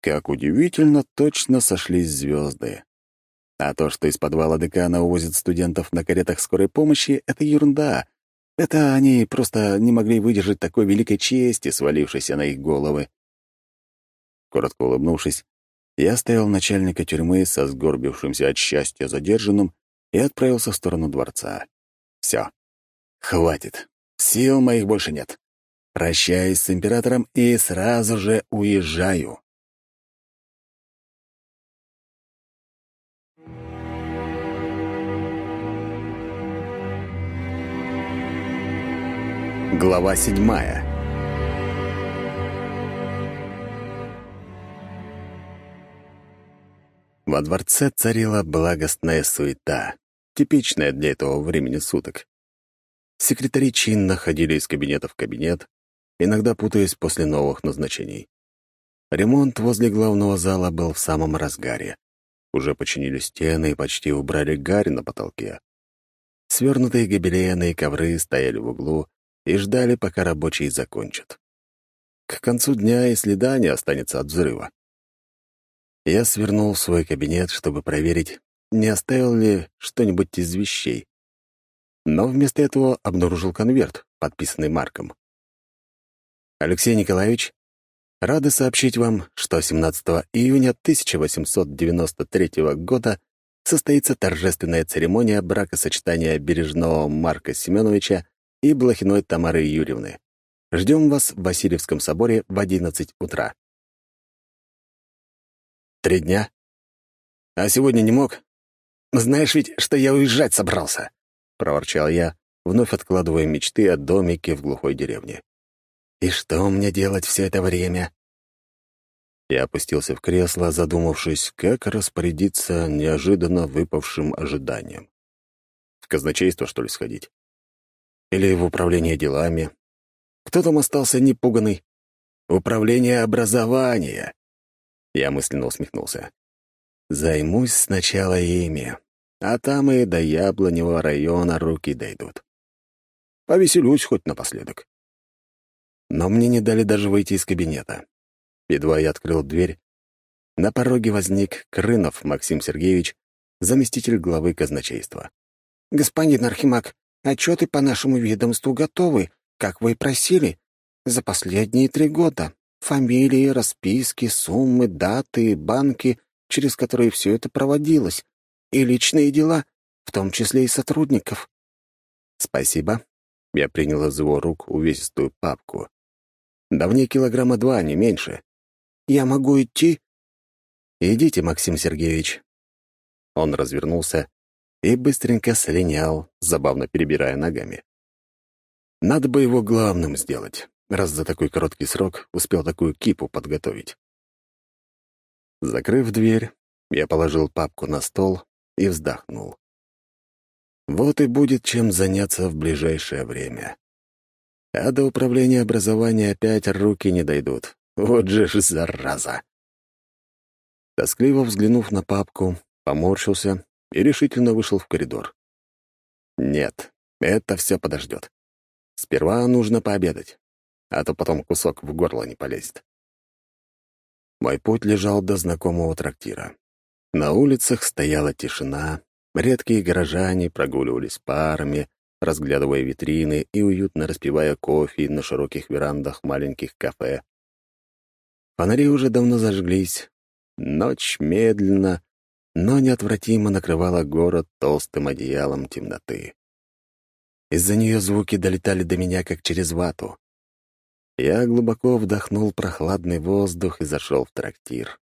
Как удивительно, точно сошлись звезды. А то, что из подвала декана увозят студентов на каретах скорой помощи, — это ерунда. Это они просто не могли выдержать такой великой чести, свалившейся на их головы. Коротко улыбнувшись, я оставил начальника тюрьмы со сгорбившимся от счастья задержанным и отправился в сторону дворца. Все. Хватит. Сил моих больше нет. Прощаюсь с императором и сразу же уезжаю. Глава седьмая Во дворце царила благостная суета. типичное для этого времени суток. Секретари чинно ходили из кабинета в кабинет, иногда путаясь после новых назначений. Ремонт возле главного зала был в самом разгаре. Уже починили стены и почти убрали гарь на потолке. Свернутые гобелены и ковры стояли в углу и ждали, пока рабочие закончат. К концу дня и следа не останется от взрыва. Я свернул в свой кабинет, чтобы проверить, не оставил ли что-нибудь из вещей. Но вместо этого обнаружил конверт, подписанный Марком. «Алексей Николаевич, рады сообщить вам, что 17 июня 1893 года состоится торжественная церемония бракосочетания Бережного Марка Семеновича и Блохиной Тамары Юрьевны. Ждем вас в Васильевском соборе в 11 утра. Три дня? А сегодня не мог? Знаешь ведь, что я уезжать собрался, — проворчал я, вновь откладывая мечты о домике в глухой деревне. И что мне делать все это время? Я опустился в кресло, задумавшись, как распорядиться неожиданно выпавшим ожиданием. В казначейство, что ли, сходить? Или в управление делами, кто там остался непуганный? Управление образования. Я мысленно усмехнулся. Займусь сначала ими, а там и до Яблоневого района руки дойдут. Повеселюсь хоть напоследок. Но мне не дали даже выйти из кабинета. Едва я открыл дверь, на пороге возник Крынов Максим Сергеевич, заместитель главы казначейства. «Господин Архимаг, отчеты по нашему ведомству готовы, как вы и просили, за последние три года. Фамилии, расписки, суммы, даты, банки, через которые все это проводилось, и личные дела, в том числе и сотрудников. Спасибо. Я принял из его рук увесистую папку. Да в ней килограмма два, не меньше. Я могу идти? Идите, Максим Сергеевич. Он развернулся и быстренько слинял, забавно перебирая ногами. Надо бы его главным сделать, раз за такой короткий срок успел такую кипу подготовить. Закрыв дверь, я положил папку на стол и вздохнул. Вот и будет чем заняться в ближайшее время. А до управления образования опять руки не дойдут. Вот же ж зараза! Тоскливо взглянув на папку, поморщился и решительно вышел в коридор. Нет, это все подождет. Сперва нужно пообедать, а то потом кусок в горло не полезет. Мой путь лежал до знакомого трактира. На улицах стояла тишина, редкие горожане прогуливались парами, разглядывая витрины и уютно распивая кофе на широких верандах маленьких кафе. Фонари уже давно зажглись. Ночь медленно, но неотвратимо накрывала город толстым одеялом темноты. Из-за нее звуки долетали до меня, как через вату. Я глубоко вдохнул прохладный воздух и зашел в трактир.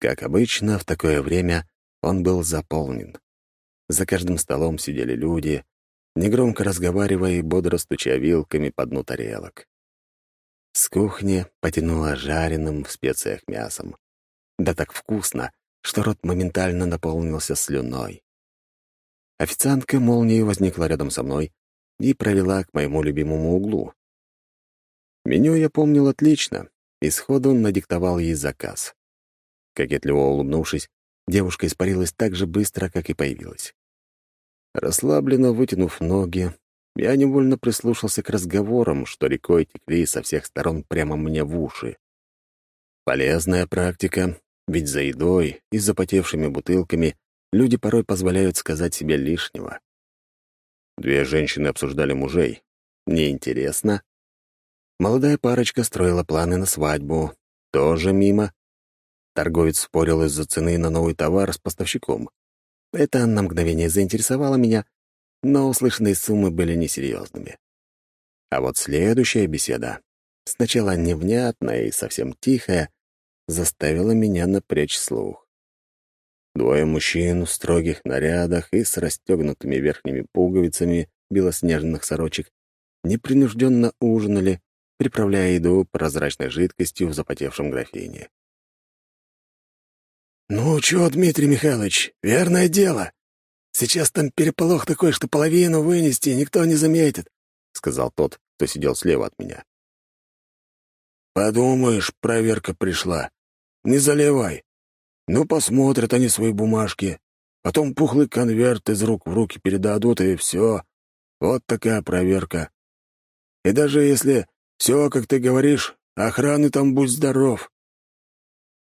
Как обычно, в такое время он был заполнен. За каждым столом сидели люди, негромко разговаривая и бодро стуча вилками по дну тарелок. С кухни потянуло жареным в специях мясом. Да так вкусно, что рот моментально наполнился слюной. Официантка молнией возникла рядом со мной и провела к моему любимому углу. Меню я помнил отлично и сходу надиктовал ей заказ. Кокетливо улыбнувшись, девушка испарилась так же быстро, как и появилась. Расслабленно вытянув ноги, я невольно прислушался к разговорам, что рекой текли со всех сторон прямо мне в уши. Полезная практика, ведь за едой и запотевшими бутылками люди порой позволяют сказать себе лишнего. Две женщины обсуждали мужей. Неинтересно. Молодая парочка строила планы на свадьбу. Тоже мимо. Торговец спорил из-за цены на новый товар с поставщиком. Это на мгновение заинтересовало меня, но услышанные суммы были несерьезными. А вот следующая беседа, сначала невнятная и совсем тихая, заставила меня напрячь слух. Двое мужчин в строгих нарядах и с расстегнутыми верхними пуговицами белоснежных сорочек непринужденно ужинали, приправляя еду прозрачной жидкостью в запотевшем графине. «Ну чё, Дмитрий Михайлович, верное дело. Сейчас там переполох такой, что половину вынести никто не заметит», — сказал тот, кто сидел слева от меня. «Подумаешь, проверка пришла. Не заливай. Ну, посмотрят они свои бумажки. Потом пухлый конверт из рук в руки передадут, и все. Вот такая проверка. И даже если все, как ты говоришь, охраны там будь здоров».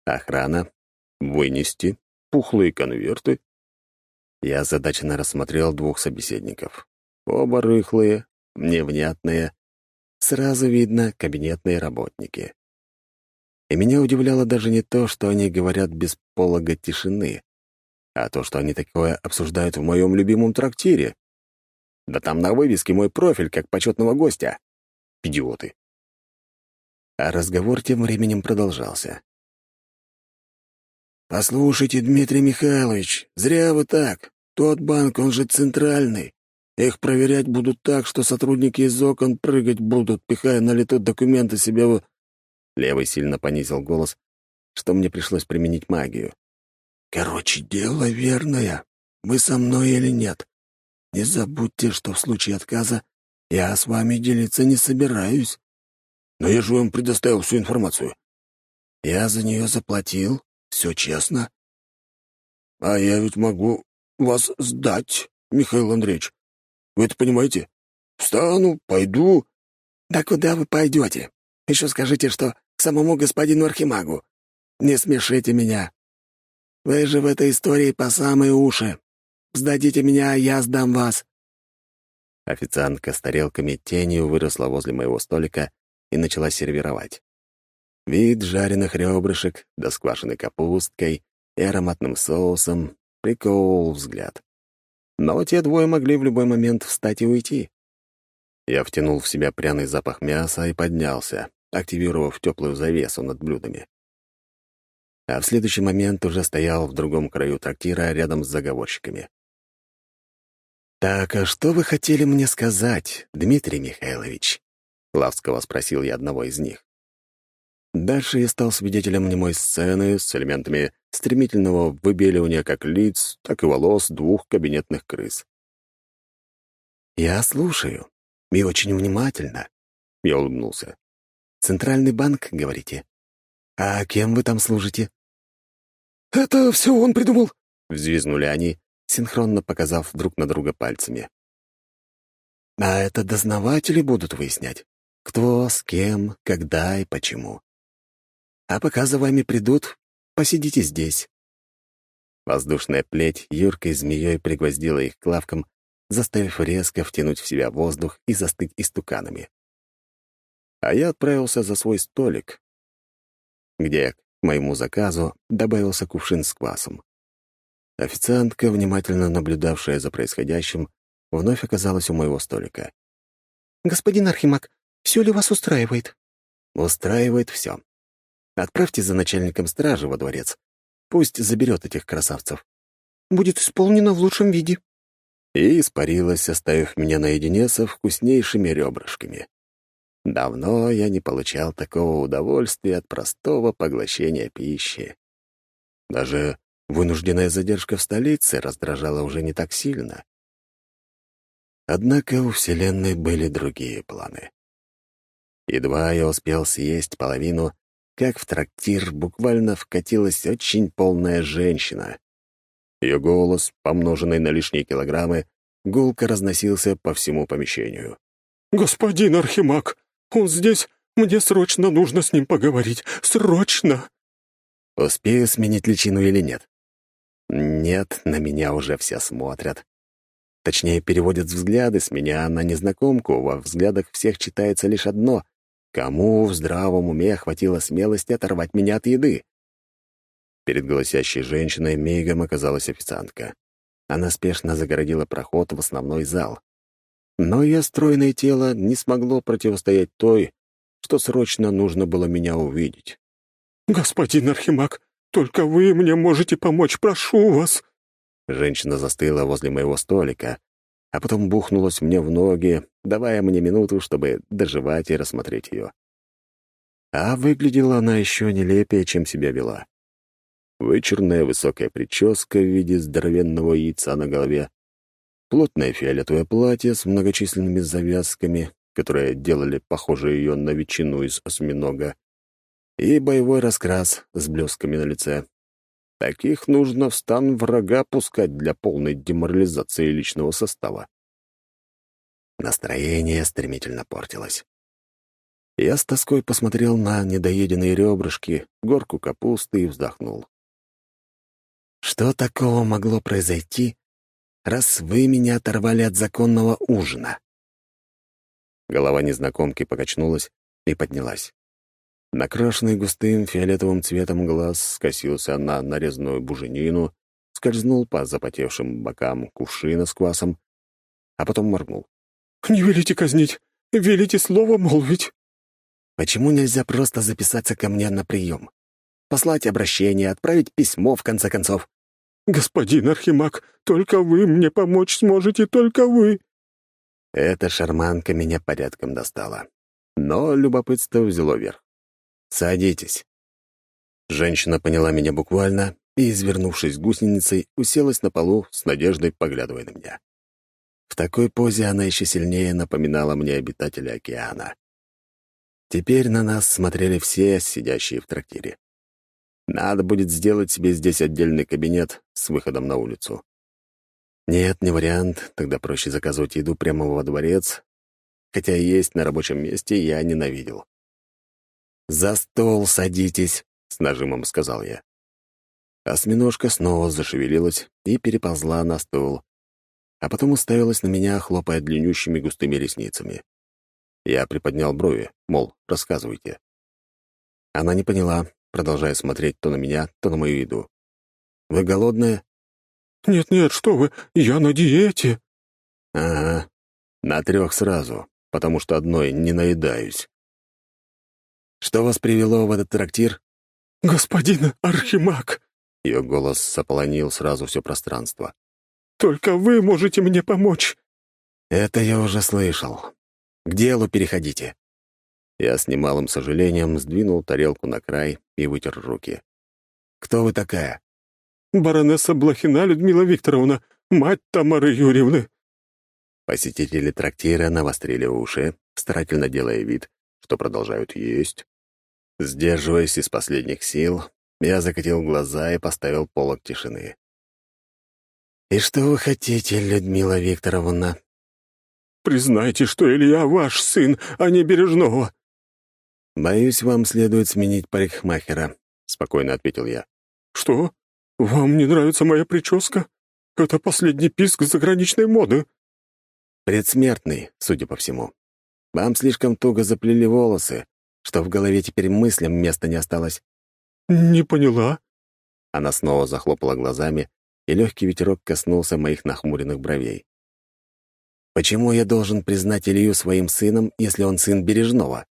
«Охрана? Вынести? Пухлые конверты?» Я озадаченно рассмотрел двух собеседников. Оба рыхлые, невнятные. Сразу видно кабинетные работники. И меня удивляло даже не то, что они говорят без полога тишины, а то, что они такое обсуждают в моем любимом трактире. Да там на вывеске мой профиль, как почетного гостя. Идиоты. А разговор тем временем продолжался. «Послушайте, Дмитрий Михайлович, зря вы так. Тот банк, он же центральный. Их проверять будут так, что сотрудники из окон прыгать будут, пихая на лету документы себе в...» Левый сильно понизил голос, что мне пришлось применить магию. «Короче, дело верное. Вы со мной или нет? Не забудьте, что в случае отказа я с вами делиться не собираюсь. Но я же вам предоставил всю информацию. Я за нее заплатил, все честно. А я ведь могу вас сдать, Михаил Андреевич. Вы это понимаете? Встану, пойду. Да куда вы пойдете? Еще скажите, что к самому господину Архимагу. Не смешите меня. Вы же в этой истории по самые уши. Сдадите меня, а я сдам вас. Официантка с тарелками тенью выросла возле моего столика и начала сервировать. Вид жареных ребрышек, досквашенной капусткой и ароматным соусом приковывал взгляд. Но те двое могли в любой момент встать и уйти. Я втянул в себя пряный запах мяса и поднялся, активировав теплую завесу над блюдами. А в следующий момент уже стоял в другом краю трактира рядом с заговорщиками. «Так, а что вы хотели мне сказать, Дмитрий Михайлович?» — ласково спросил я одного из них. Дальше я стал свидетелем немой сцены с элементами стремительного выбеливания как лиц, так и волос двух кабинетных крыс. «Я слушаю. И очень внимательно», — я улыбнулся. «Центральный банк, говорите? А кем вы там служите?» «Это все он придумал», — взвизгнули они, синхронно показав друг на друга пальцами. «А это дознаватели будут выяснять, кто, с кем, когда и почему. А пока за вами придут, посидите здесь». Воздушная плеть юркой змеей пригвоздила их к лавкам, заставив резко втянуть в себя воздух и застыть истуканами. А я отправился за свой столик, где к моему заказу добавился кувшин с квасом. Официантка, внимательно наблюдавшая за происходящим, вновь оказалась у моего столика. «Господин Архимаг, все ли вас устраивает?» «Устраивает все. Отправьте за начальником стражи во дворец. Пусть заберет этих красавцев. Будет исполнено в лучшем виде. И испарилась, оставив меня наедине со вкуснейшими ребрышками. Давно я не получал такого удовольствия от простого поглощения пищи. Даже вынужденная задержка в столице раздражала уже не так сильно. Однако у Вселенной были другие планы. Едва я успел съесть половину, как в трактир буквально вкатилась очень полная женщина. Ее голос, помноженный на лишние килограммы, гулко разносился по всему помещению. «Господин Архимаг, он здесь. Мне срочно нужно с ним поговорить. Срочно!» Успею сменить личину или нет? Нет, на меня уже все смотрят. Точнее, переводят взгляды с меня на незнакомку. Во взглядах всех читается лишь одно Кому в здравом уме хватило смелости оторвать меня от еды? Перед голосящей женщиной мигом оказалась официантка. Она спешно загородила проход в основной зал. Но ее стройное тело не смогло противостоять той, что срочно нужно было меня увидеть. «Господин Архимаг, только вы мне можете помочь, прошу вас!» Женщина застыла возле моего столика, а потом бухнулась мне в ноги, давая мне минуту, чтобы доживать и рассмотреть ее. А выглядела она еще нелепее, чем себя вела. Вычурная высокая прическа в виде здоровенного яйца на голове, плотное фиолетовое платье с многочисленными завязками, которые делали похоже ее на ветчину из осьминога, и боевой раскрас с блесками на лице. Таких нужно в стан врага пускать для полной деморализации личного состава. Настроение стремительно портилось. Я с тоской посмотрел на недоеденные ребрышки, горку капусты и вздохнул. Что такого могло произойти, раз вы меня оторвали от законного ужина? Голова незнакомки покачнулась и поднялась. Накрашенный густым фиолетовым цветом глаз скосился на нарезную буженину, скользнул по запотевшим бокам кувшина с квасом, а потом моргнул. «Не велите казнить, велите слово молвить». Почему нельзя просто записаться ко мне на прием? Послать обращение, отправить письмо, в конце концов. «Господин Архимаг, только вы мне помочь сможете, только вы!» Эта шарманка меня порядком достала. Но любопытство взяло верх. «Садитесь». Женщина поняла меня буквально и, извернувшись гусеницей, уселась на полу с надеждой, поглядывая на меня. В такой позе она еще сильнее напоминала мне обитателя океана. Теперь на нас смотрели все, сидящие в трактире. Надо будет сделать себе здесь отдельный кабинет с выходом на улицу. Нет, не вариант, тогда проще заказывать еду прямо во дворец, хотя есть на рабочем месте я ненавидел. «За стол садитесь», — с нажимом сказал я. Осьминожка снова зашевелилась и переползла на стол, а потом уставилась на меня, хлопая длиннющими густыми ресницами. Я приподнял брови, мол, рассказывайте. Она не поняла, продолжая смотреть то на меня, то на мою еду. «Вы голодная?» «Нет-нет, что вы, я на диете». «Ага, на трех сразу, потому что одной не наедаюсь». «Что вас привело в этот трактир?» «Господин Архимаг!» Ее голос заполонил сразу все пространство. «Только вы можете мне помочь!» «Это я уже слышал. К делу переходите». Я с немалым сожалением сдвинул тарелку на край и вытер руки. «Кто вы такая?» «Баронесса Блохина Людмила Викторовна, мать Тамары Юрьевны». Посетители трактира навострили уши, старательно делая вид, что продолжают есть. Сдерживаясь из последних сил, я закатил глаза и поставил полок тишины. «И что вы хотите, Людмила Викторовна?» Признайте, что Илья ваш сын, а не Бережного». «Боюсь, вам следует сменить парикмахера», — спокойно ответил я. «Что? Вам не нравится моя прическа? Это последний писк заграничной моды». «Предсмертный, судя по всему. Вам слишком туго заплели волосы, что в голове теперь мыслям места не осталось». «Не поняла». Она снова захлопала глазами, и легкий ветерок коснулся моих нахмуренных бровей. Почему я должен признать Илью своим сыном, если он сын Бережного?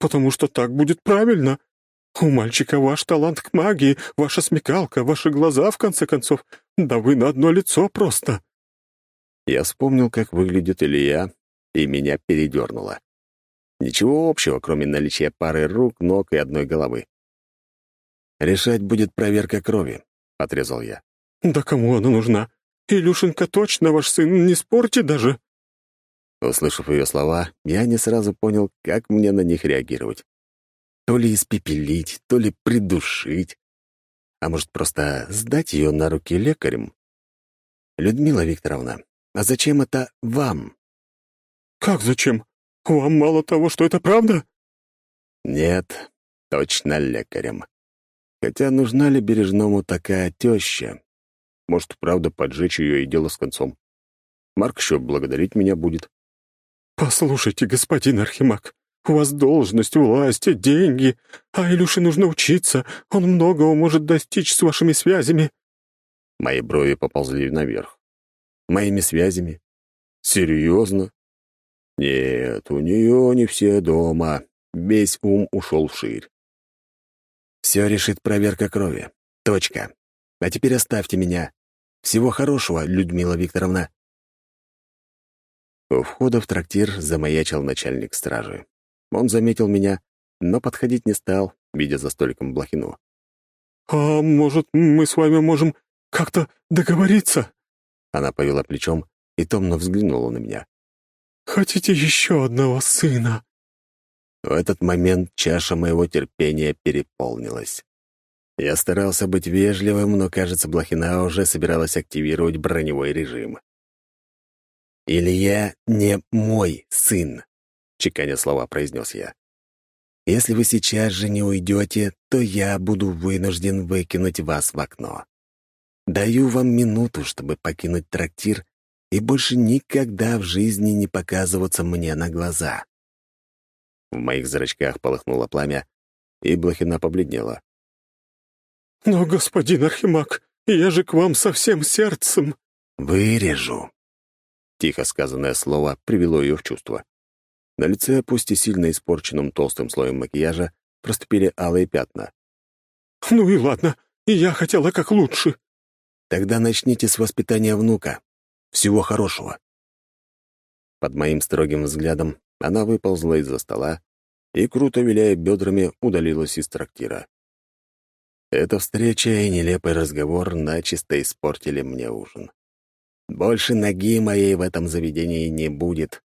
Потому что так будет правильно. У мальчика ваш талант к магии, ваша смекалка, ваши глаза, в конце концов. Да вы на одно лицо просто. Я вспомнил, как выглядит Илья, и меня передернуло. Ничего общего, кроме наличия пары рук, ног и одной головы. «Решать будет проверка крови», — отрезал я. «Да кому она нужна? Илюшенька точно ваш сын, не спорьте даже». Услышав ее слова, я не сразу понял, как мне на них реагировать. То ли испепелить, то ли придушить. А может, просто сдать ее на руки лекарям? Людмила Викторовна, а зачем это вам? Как зачем? Вам мало того, что это правда? Нет, точно лекарям. Хотя нужна ли Бережному такая теща? Может, правда, поджечь ее и дело с концом. Марк еще благодарить меня будет. «Послушайте, господин Архимаг, у вас должность, власть, деньги, а Илюше нужно учиться, он многого может достичь с вашими связями». Мои брови поползли наверх. «Моими связями? Серьезно?» «Нет, у нее не все дома. Весь ум ушел вширь. Все решит проверка крови. Точка. А теперь оставьте меня. Всего хорошего, Людмила Викторовна». У входа в трактир замаячил начальник стражи. Он заметил меня, но подходить не стал, видя за столиком Блохину. «А может, мы с вами можем как-то договориться?» Она повела плечом и томно взглянула на меня. «Хотите еще одного сына?» В этот момент чаша моего терпения переполнилась. Я старался быть вежливым, но, кажется, Блохина уже собиралась активировать броневой режим. «Илья не мой сын», — чеканя слова произнес я. «Если вы сейчас же не уйдете, то я буду вынужден выкинуть вас в окно. Даю вам минуту, чтобы покинуть трактир и больше никогда в жизни не показываться мне на глаза». В моих зрачках полыхнуло пламя, и Блохина побледнела. «Но, господин Архимаг, я же к вам со всем сердцем!» «Вырежу!» Тихо сказанное слово привело ее в чувство. На лице, пусть и сильно испорченным толстым слоем макияжа, проступили алые пятна. «Ну и ладно, я хотела как лучше». «Тогда начните с воспитания внука. Всего хорошего». Под моим строгим взглядом она выползла из-за стола и, круто виляя бедрами, удалилась из трактира. Эта встреча и нелепый разговор начисто испортили мне ужин. Больше ноги моей в этом заведении не будет.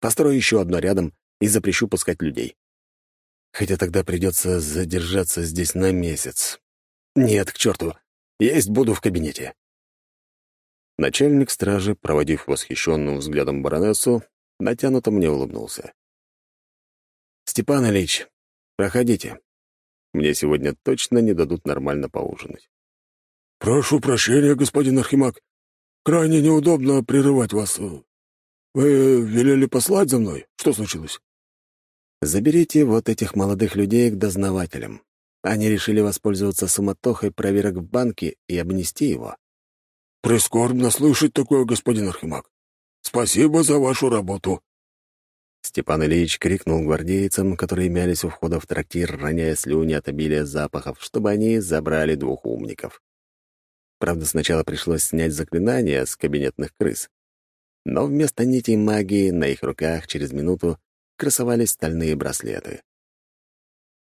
Построю еще одно рядом и запрещу пускать людей. Хотя тогда придется задержаться здесь на месяц. Нет, к черту, есть буду в кабинете. Начальник стражи, проводив восхищенным взглядом баронессу, натянуто мне улыбнулся. «Степан Ильич, проходите. Мне сегодня точно не дадут нормально поужинать». «Прошу прощения, господин Архимаг. Крайне неудобно прерывать вас. Вы велели послать за мной? Что случилось?» «Заберите вот этих молодых людей к дознавателям. Они решили воспользоваться суматохой проверок в банке и обнести его». «Прискорбно слышать такое, господин Архимаг. Спасибо за вашу работу». Степан Ильич крикнул гвардейцам, которые мялись у входа в трактир, роняя слюни от обилия запахов, чтобы они забрали двух умников. Правда, сначала пришлось снять заклинание с кабинетных крыс. Но вместо нитей магии на их руках через минуту красовались стальные браслеты.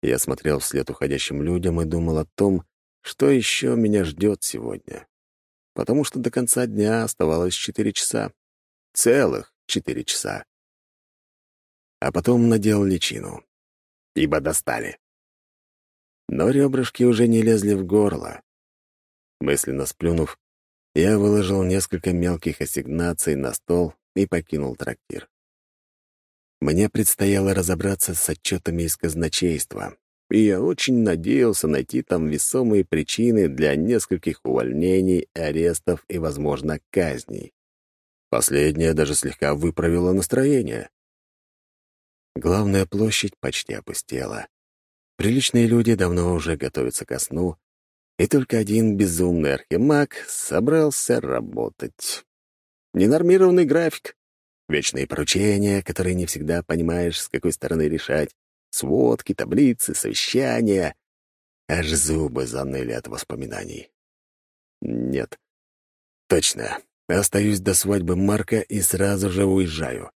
Я смотрел вслед уходящим людям и думал о том, что еще меня ждет сегодня. Потому что до конца дня оставалось четыре часа. Целых четыре часа. А потом надел личину. Ибо достали. Но ребрышки уже не лезли в горло. Мысленно сплюнув, я выложил несколько мелких ассигнаций на стол и покинул трактир. Мне предстояло разобраться с отчетами из казначейства, и я очень надеялся найти там весомые причины для нескольких увольнений, арестов и, возможно, казней. Последнее даже слегка выправило настроение. Главная площадь почти опустела. Приличные люди давно уже готовятся ко сну, и только один безумный архимаг собрался работать. Ненормированный график, вечные поручения, которые не всегда понимаешь, с какой стороны решать, сводки, таблицы, совещания. Аж зубы заныли от воспоминаний. Нет. Точно. Остаюсь до свадьбы Марка и сразу же уезжаю.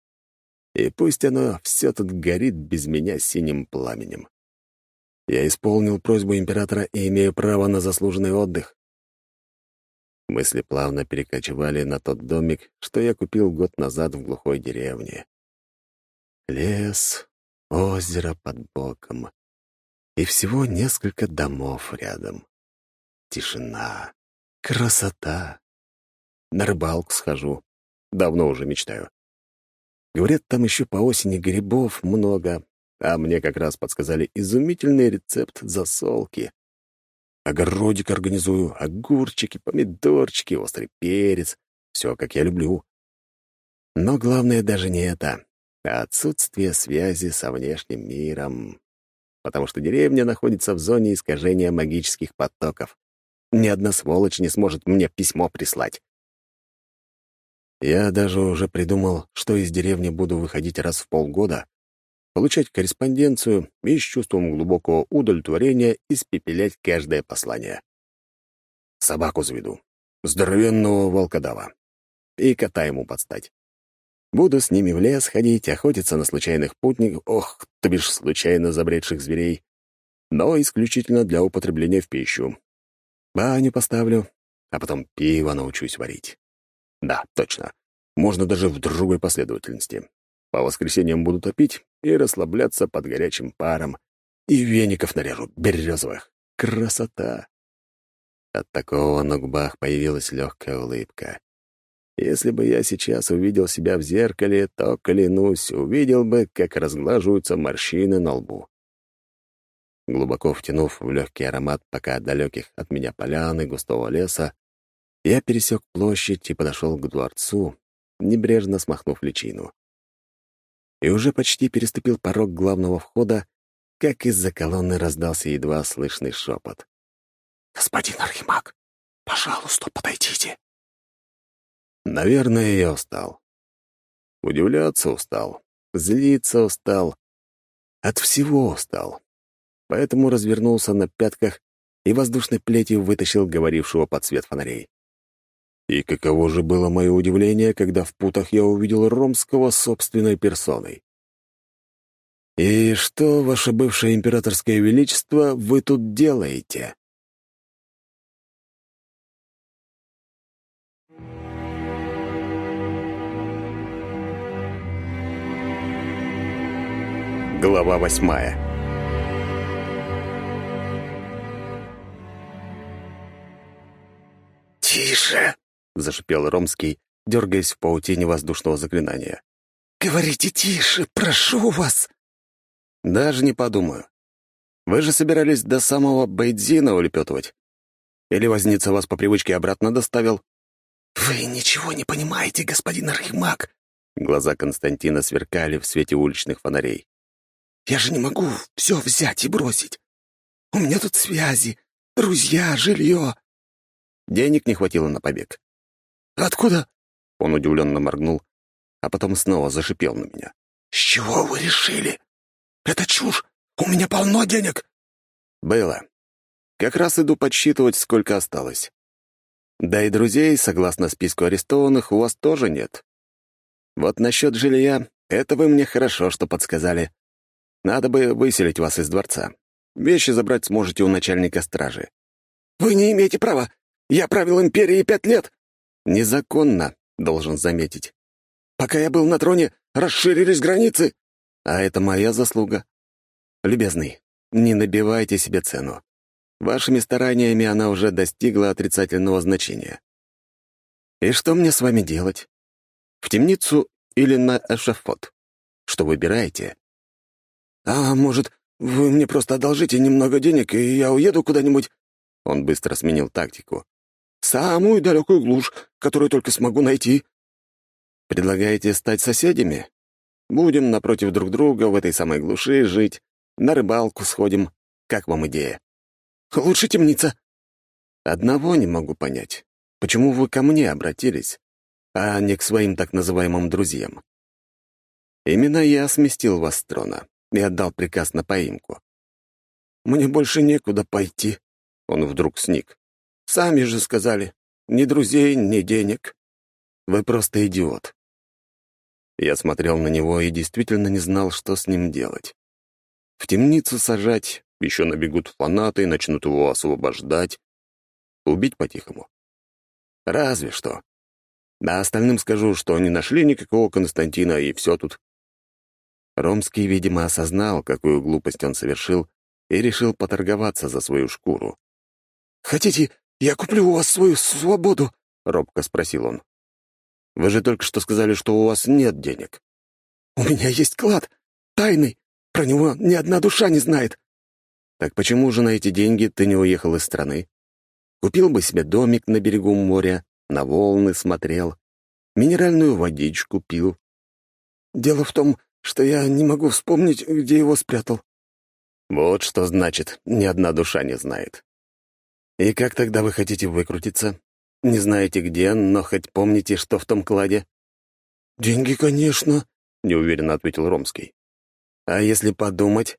И пусть оно все тут горит без меня синим пламенем. Я исполнил просьбу императора и имею право на заслуженный отдых. Мысли плавно перекочевали на тот домик, что я купил год назад в глухой деревне. Лес, озеро под боком и всего несколько домов рядом. Тишина, красота. На рыбалку схожу. Давно уже мечтаю. Говорят, там еще по осени грибов много, а мне как раз подсказали изумительный рецепт засолки. Огородик организую, огурчики, помидорчики, острый перец. Все, как я люблю. Но главное даже не это, а отсутствие связи со внешним миром. Потому что деревня находится в зоне искажения магических потоков. Ни одна сволочь не сможет мне письмо прислать. Я даже уже придумал, что из деревни буду выходить раз в полгода, получать корреспонденцию и с чувством глубокого удовлетворения испепелять каждое послание. Собаку заведу. Здоровенного волкодава. И кота ему подстать. Буду с ними в лес ходить, охотиться на случайных путников, ох, то бишь случайно забредших зверей, но исключительно для употребления в пищу. Баню поставлю, а потом пиво научусь варить. Да, точно. Можно даже в другой последовательности. По воскресеньям буду топить и расслабляться под горячим паром. И веников наряжу, березовых. Красота! От такого на губах появилась легкая улыбка. Если бы я сейчас увидел себя в зеркале, то, клянусь, увидел бы, как разглаживаются морщины на лбу. Глубоко втянув в легкий аромат пока далеких от меня полян и густого леса, я пересек площадь и подошел к дворцу, небрежно смахнув личину. И уже почти переступил порог главного входа, как из-за колонны раздался едва слышный шепот. «Господин Архимаг, пожалуйста, подойдите». Наверное, я устал. Удивляться устал, злиться устал, от всего устал. Поэтому развернулся на пятках и воздушной плетью вытащил говорившего под свет фонарей. И каково же было мое удивление, когда в путах я увидел Ромского собственной персоной. «И что, ваше бывшее императорское величество, вы тут делаете?» Глава восьмая «Тише!» — зашипел Ромский, дергаясь в паутине воздушного заклинания. «Говорите тише, прошу вас!» «Даже не подумаю. Вы же собирались до самого Бейдзина улепетывать? Или возница вас по привычке обратно доставил?» «Вы ничего не понимаете, господин Архимаг!» Глаза Константина сверкали в свете уличных фонарей. «Я же не могу все взять и бросить. У меня тут связи, друзья, жилье. Денег не хватило на побег. «Откуда?» Он удивленно моргнул, а потом снова зашипел на меня. «С чего вы решили? Это чушь! У меня полно денег!» «Было. Как раз иду подсчитывать, сколько осталось. Да и друзей, согласно списку арестованных, у вас тоже нет. Вот насчет жилья, это вы мне хорошо, что подсказали. Надо бы выселить вас из дворца. Вещи забрать сможете у начальника стражи». «Вы не имеете права! Я правил империей пять лет!» «Незаконно», — должен заметить. «Пока я был на троне, расширились границы!» «А это моя заслуга. Любезный, не набивайте себе цену. Вашими стараниями она уже достигла отрицательного значения. И что мне с вами делать? В темницу или на эшафот? Что выбираете?» «А может, вы мне просто одолжите немного денег, и я уеду куда-нибудь?» Он быстро сменил тактику. Самую далекую глушь, которую только смогу найти. Предлагаете стать соседями? Будем напротив друг друга в этой самой глуши жить, на рыбалку сходим. Как вам идея? Лучше темница. Одного не могу понять. Почему вы ко мне обратились, а не к своим так называемым друзьям? Именно я сместил вас с трона и отдал приказ на поимку. Мне больше некуда пойти. Он вдруг сник. Сами же сказали. Ни друзей, ни денег. Вы просто идиот. Я смотрел на него и действительно не знал, что с ним делать. В темницу сажать, еще набегут фанаты и начнут его освобождать. Убить по-тихому. Разве что. Да остальным скажу, что не нашли никакого Константина, и все тут. Ромский, видимо, осознал, какую глупость он совершил, и решил поторговаться за свою шкуру. «Хотите, «Я куплю у вас свою свободу?» — робко спросил он. «Вы же только что сказали, что у вас нет денег». «У меня есть клад, тайный. Про него ни одна душа не знает». «Так почему же на эти деньги ты не уехал из страны? Купил бы себе домик на берегу моря, на волны смотрел, минеральную водичку пил». «Дело в том, что я не могу вспомнить, где его спрятал». «Вот что значит, ни одна душа не знает. «И как тогда вы хотите выкрутиться? Не знаете где, но хоть помните, что в том кладе?» «Деньги, конечно», — неуверенно ответил Ромский. «А если подумать?»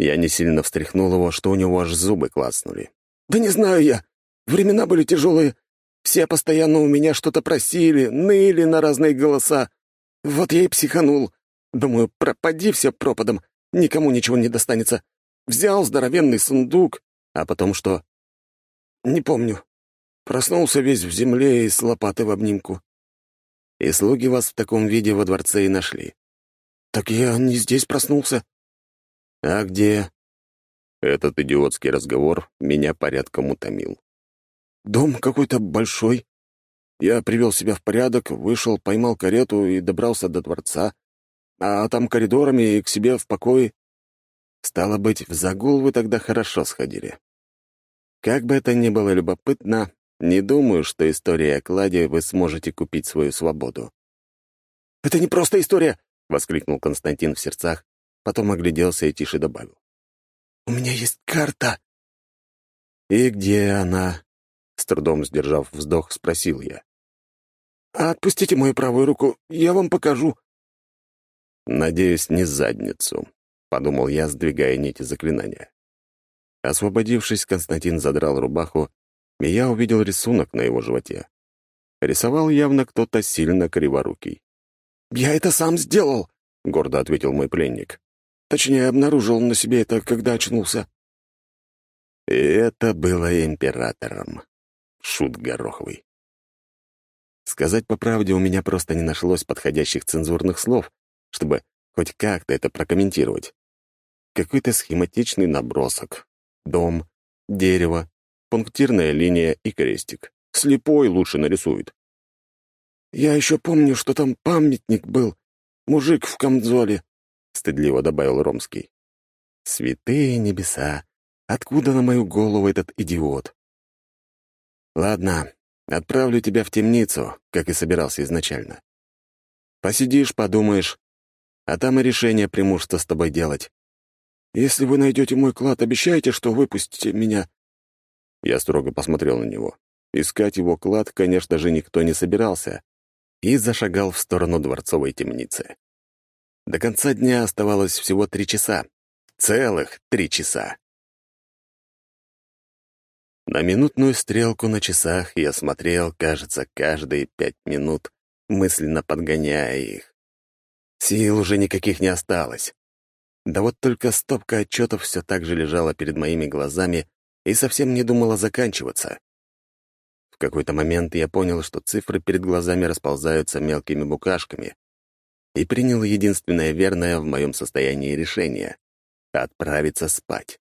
Я не сильно встряхнул его, что у него аж зубы клацнули. «Да не знаю я. Времена были тяжелые. Все постоянно у меня что-то просили, ныли на разные голоса. Вот я и психанул. Думаю, пропади все пропадом, никому ничего не достанется. Взял здоровенный сундук, а потом что? Не помню. Проснулся весь в земле и с лопатой в обнимку. И слуги вас в таком виде во дворце и нашли. «Так я не здесь проснулся». «А где?» Этот идиотский разговор меня порядком утомил. «Дом какой-то большой. Я привел себя в порядок, вышел, поймал карету и добрался до дворца. А там коридорами и к себе в покое. Стало быть, в загул вы тогда хорошо сходили. Как бы это ни было любопытно, не думаю, что история о кладе вы сможете купить свою свободу. «Это не просто история!» — воскликнул Константин в сердцах, потом огляделся и тише добавил. «У меня есть карта!» «И где она?» — с трудом сдержав вздох, спросил я. «Отпустите мою правую руку, я вам покажу». «Надеюсь, не задницу», — подумал я, сдвигая нити заклинания. Освободившись, Константин задрал рубаху, и я увидел рисунок на его животе. Рисовал явно кто-то сильно криворукий. «Я это сам сделал», — гордо ответил мой пленник. «Точнее, обнаружил на себе это, когда очнулся». И это было императором. Шут гороховый. Сказать по правде, у меня просто не нашлось подходящих цензурных слов, чтобы хоть как-то это прокомментировать. Какой-то схематичный набросок. Дом, дерево, пунктирная линия и крестик. Слепой лучше нарисует. «Я еще помню, что там памятник был. Мужик в камзоле», — стыдливо добавил Ромский. «Святые небеса! Откуда на мою голову этот идиот?» «Ладно, отправлю тебя в темницу, как и собирался изначально. Посидишь, подумаешь, а там и решение приму, что с тобой делать. Если вы найдете мой клад, обещайте, что выпустите меня». Я строго посмотрел на него. Искать его клад, конечно же, никто не собирался, и зашагал в сторону дворцовой темницы. До конца дня оставалось всего три часа. Целых три часа. На минутную стрелку на часах я смотрел, кажется, каждые пять минут, мысленно подгоняя их. Сил уже никаких не осталось. Да вот только стопка отчетов все так же лежала перед моими глазами и совсем не думала заканчиваться какой-то момент я понял, что цифры перед глазами расползаются мелкими букашками, и принял единственное верное в моем состоянии решение — отправиться спать.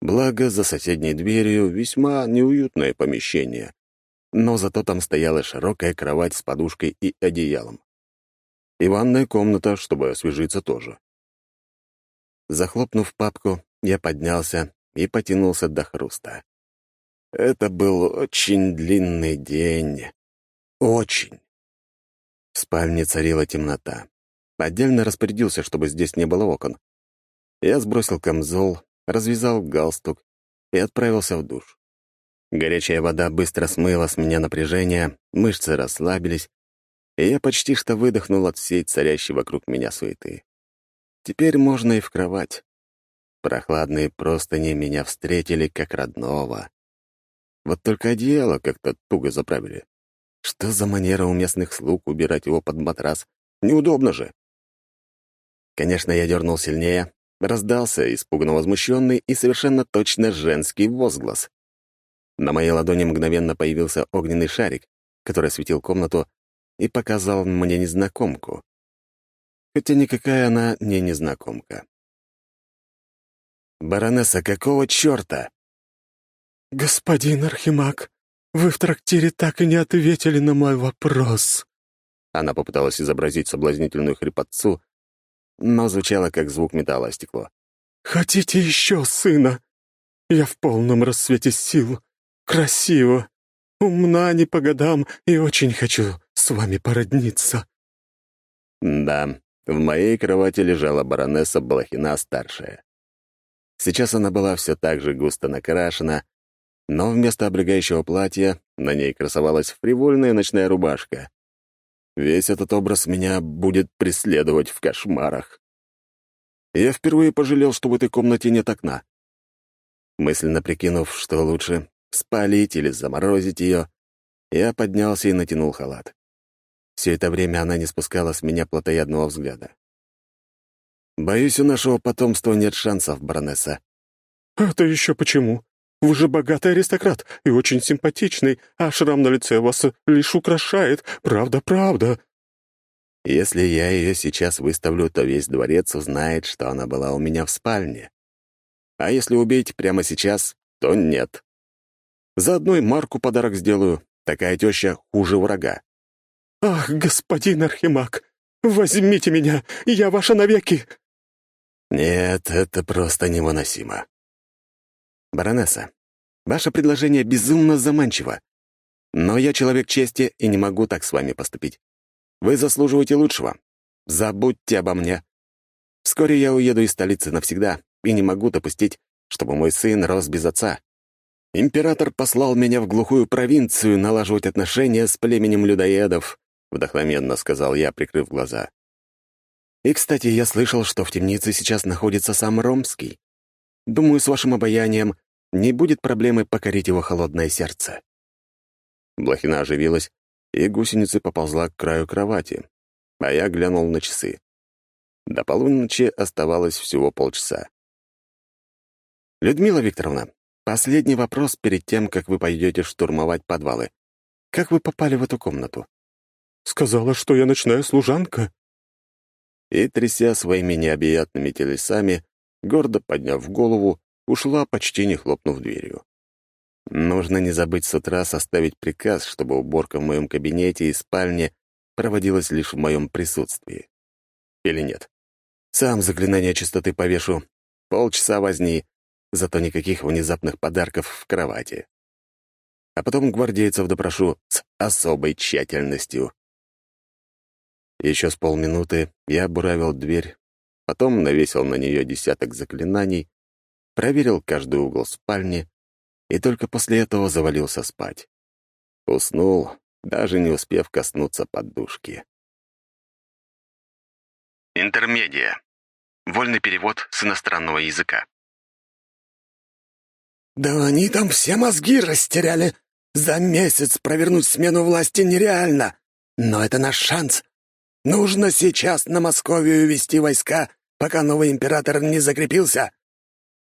Благо, за соседней дверью весьма неуютное помещение, но зато там стояла широкая кровать с подушкой и одеялом. И ванная комната, чтобы освежиться тоже. Захлопнув папку, я поднялся и потянулся до хруста. Это был очень длинный день. Очень. В спальне царила темнота. Отдельно распорядился, чтобы здесь не было окон. Я сбросил камзол, развязал галстук и отправился в душ. Горячая вода быстро смыла с меня напряжение, мышцы расслабились, и я почти что выдохнул от всей царящей вокруг меня суеты. Теперь можно и в кровать. Прохладные простыни меня встретили как родного. Вот только одеяло как-то туго заправили. Что за манера у местных слуг убирать его под матрас? Неудобно же. Конечно, я дернул сильнее, раздался испуганно возмущенный и совершенно точно женский возглас. На моей ладони мгновенно появился огненный шарик, который осветил комнату и показал мне незнакомку. Хотя никакая она не незнакомка. «Баронесса, какого черта?» «Господин Архимаг, вы в трактире так и не ответили на мой вопрос». Она попыталась изобразить соблазнительную хрипотцу, но звучало как звук металла о стекло. «Хотите еще сына? Я в полном рассвете сил. Красиво, умна не по годам и очень хочу с вами породниться». Да, в моей кровати лежала баронесса Балахина-старшая. Сейчас она была все так же густо накрашена, но вместо облегающего платья на ней красовалась фривольная ночная рубашка. Весь этот образ меня будет преследовать в кошмарах. Я впервые пожалел, что в этой комнате нет окна. Мысленно прикинув, что лучше, спалить или заморозить ее, я поднялся и натянул халат. Все это время она не спускала с меня плотоядного взгляда. «Боюсь, у нашего потомства нет шансов, баронесса». «Это еще почему?» Вы же богатый аристократ и очень симпатичный, а шрам на лице вас лишь украшает. Правда, правда». Если я ее сейчас выставлю, то весь дворец узнает, что она была у меня в спальне. А если убить прямо сейчас, то нет. Заодно и Марку подарок сделаю. Такая теща хуже врага. «Ах, господин Архимаг, возьмите меня, я ваша навеки!» Нет, это просто невыносимо. Баронесса, ваше предложение безумно заманчиво. Но я человек чести и не могу так с вами поступить. Вы заслуживаете лучшего. Забудьте обо мне. Вскоре я уеду из столицы навсегда и не могу допустить, чтобы мой сын рос без отца. Император послал меня в глухую провинцию налаживать отношения с племенем людоедов, вдохновенно сказал я, прикрыв глаза. И, кстати, я слышал, что в темнице сейчас находится сам Ромский. Думаю, с вашим обаянием не будет проблемы покорить его холодное сердце». Блохина оживилась, и гусеница поползла к краю кровати, а я глянул на часы. До полуночи оставалось всего полчаса. «Людмила Викторовна, последний вопрос перед тем, как вы пойдете штурмовать подвалы. Как вы попали в эту комнату?» «Сказала, что я ночная служанка», и, тряся своими необъятными телесами, гордо подняв голову, ушла, почти не хлопнув дверью. Нужно не забыть с утра составить приказ, чтобы уборка в моем кабинете и спальне проводилась лишь в моем присутствии. Или нет? Сам заклинание чистоты повешу. Полчаса возни, зато никаких внезапных подарков в кровати. А потом гвардейцев допрошу с особой тщательностью. Еще с полминуты я буравил дверь, потом навесил на нее десяток заклинаний, проверил каждый угол спальни и только после этого завалился спать. Уснул, даже не успев коснуться подушки. Интермедия. Вольный перевод с иностранного языка. «Да они там все мозги растеряли. За месяц провернуть смену власти нереально. Но это наш шанс. Нужно сейчас на Московию вести войска, пока новый император не закрепился!»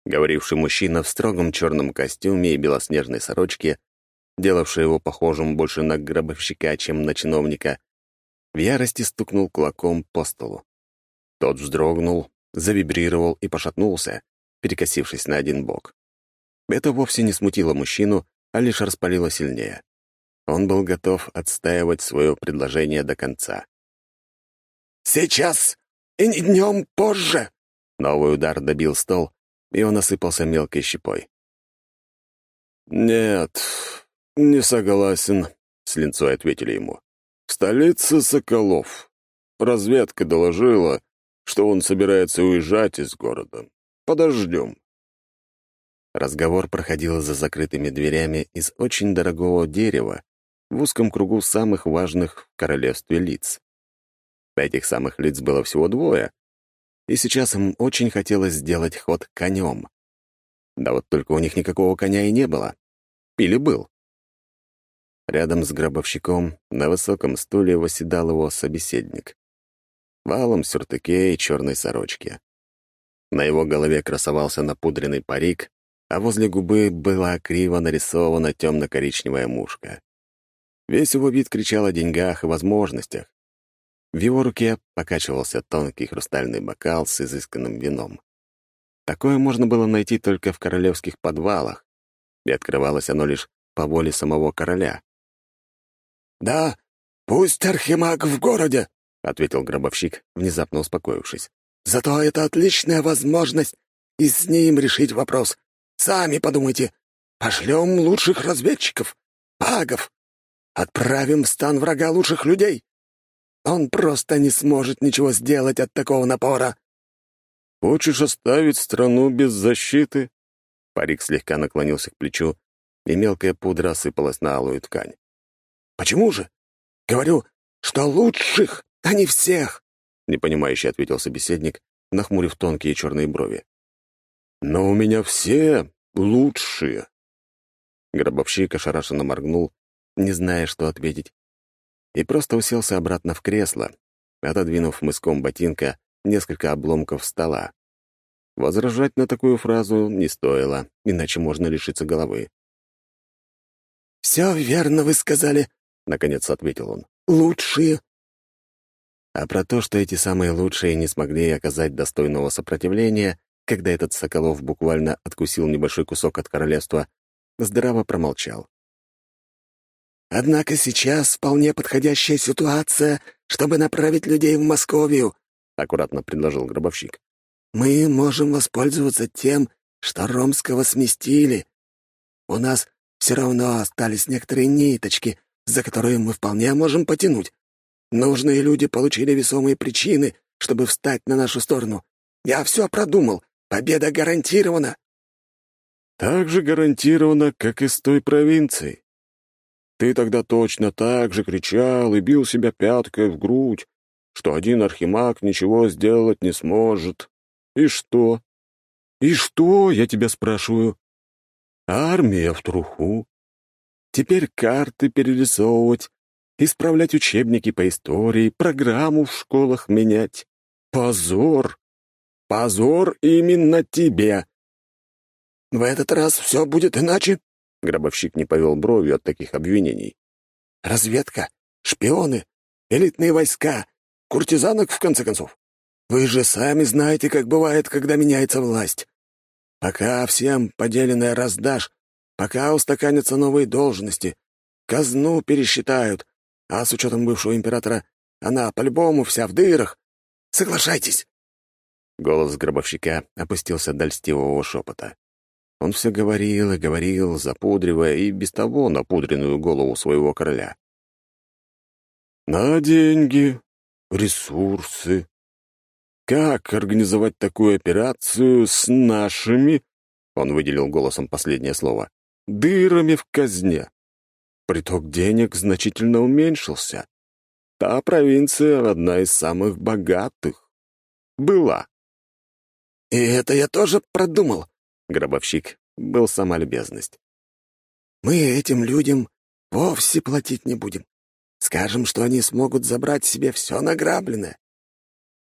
Говоривший мужчина в строгом черном костюме и белоснежной сорочке, делавший его похожим больше на гробовщика, чем на чиновника, в ярости стукнул кулаком по столу. Тот вздрогнул, завибрировал и пошатнулся, перекосившись на один бок. Это вовсе не смутило мужчину, а лишь распалило сильнее. Он был готов отстаивать свое предложение до конца. Сейчас и не днем позже!» Новый удар добил стол, и он осыпался мелкой щепой. «Нет, не согласен», — с линцой ответили ему. «В столице Соколов. Разведка доложила, что он собирается уезжать из города. Подождем». Разговор проходил за закрытыми дверями из очень дорогого дерева в узком кругу самых важных в королевстве лиц. Этих самых лиц было всего двое, и сейчас им очень хотелось сделать ход конем. Да вот только у них никакого коня и не было. Или был. Рядом с гробовщиком на высоком стуле восседал его собеседник. Валом, сюртуке и черной сорочке. На его голове красовался напудренный парик, а возле губы была криво нарисована темно-коричневая мушка. Весь его вид кричал о деньгах и возможностях. В его руке покачивался тонкий хрустальный бокал с изысканным вином. Такое можно было найти только в королевских подвалах, и открывалось оно лишь по воле самого короля. «Да, пусть Архимаг в городе», — ответил гробовщик, внезапно успокоившись. «Зато это отличная возможность и с ним решить вопрос. Сами подумайте. Пошлем лучших разведчиков, магов. Отправим в стан врага лучших людей. Он просто не сможет ничего сделать от такого напора». «Хочешь оставить страну без защиты?» Парик слегка наклонился к плечу, и мелкая пудра осыпалась на алую ткань. «Почему же? Говорю, что лучших, а не всех!» непонимающе ответил собеседник, нахмурив тонкие черные брови. «Но у меня все лучшие!» Гробовщик ошарашенно моргнул, не зная, что ответить, и просто уселся обратно в кресло, отодвинув мыском ботинка несколько обломков стола. Возражать на такую фразу не стоило, иначе можно лишиться головы. «Все верно вы сказали», — наконец ответил он. «Лучшие». А про то, что эти самые лучшие не смогли оказать достойного сопротивления, когда этот Соколов буквально откусил небольшой кусок от королевства, здраво промолчал. «Однако сейчас вполне подходящая ситуация, чтобы направить людей в Московию», — аккуратно предложил гробовщик. «Мы можем воспользоваться тем, что Ромского сместили. У нас все равно остались некоторые ниточки, за которые мы вполне можем потянуть. Нужные люди получили весомые причины, чтобы встать на нашу сторону. Я все продумал. Победа гарантирована. Так же гарантирована, как и с той провинцией. Ты тогда точно так же кричал и бил себя пяткой в грудь, что один архимаг ничего сделать не сможет. И что? И что, я тебя спрашиваю? Армия в труху. Теперь карты перерисовывать, исправлять учебники по истории, программу в школах менять. Позор! Позор именно тебе!» «В этот раз все будет иначе?» Гробовщик не повел бровью от таких обвинений. «Разведка, шпионы, элитные войска, куртизанок, в конце концов. Вы же сами знаете, как бывает, когда меняется власть. Пока всем поделенное раздашь, пока устаканятся новые должности, казну пересчитают, а с учетом бывшего императора она по-любому вся в дырах. Соглашайтесь!» Голос гробовщика опустился до льстивого шепота. Он все говорил и говорил, запудривая и без того напудренную голову своего короля. «На деньги, ресурсы. Как организовать такую операцию с нашими?» Он выделил голосом последнее слово. «Дырами в казне. Приток денег значительно уменьшился. Та провинция одна из самых богатых. Была. «И это я тоже продумал», — гробовщик был сама любезность. «Мы этим людям вовсе платить не будем. Скажем, что они смогут забрать себе все награбленное».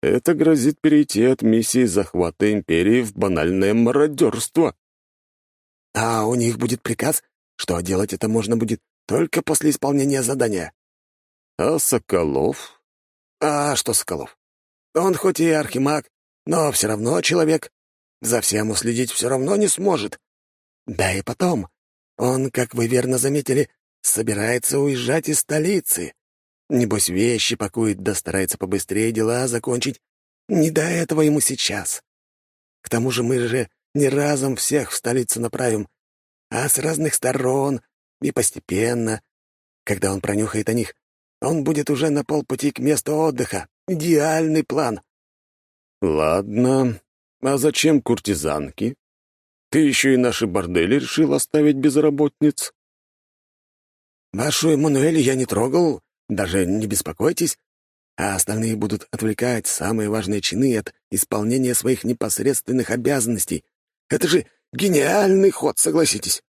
Это грозит перейти от миссии захвата империи в банальное мародерство. А у них будет приказ, что делать это можно будет только после исполнения задания. А Соколов? А что Соколов? Он хоть и архимаг, но все равно человек. За всем уследить все равно не сможет. Да и потом, он, как вы верно заметили, собирается уезжать из столицы. Небось, вещи пакует, да старается побыстрее дела закончить. Не до этого ему сейчас. К тому же мы же не разом всех в столицу направим, а с разных сторон и постепенно. Когда он пронюхает о них, он будет уже на полпути к месту отдыха. Идеальный план. «Ладно. А зачем куртизанки? Ты еще и наши бордели решил оставить без работниц?» «Вашу Эммануэль я не трогал, даже не беспокойтесь, а остальные будут отвлекать самые важные чины от исполнения своих непосредственных обязанностей. Это же гениальный ход, согласитесь!»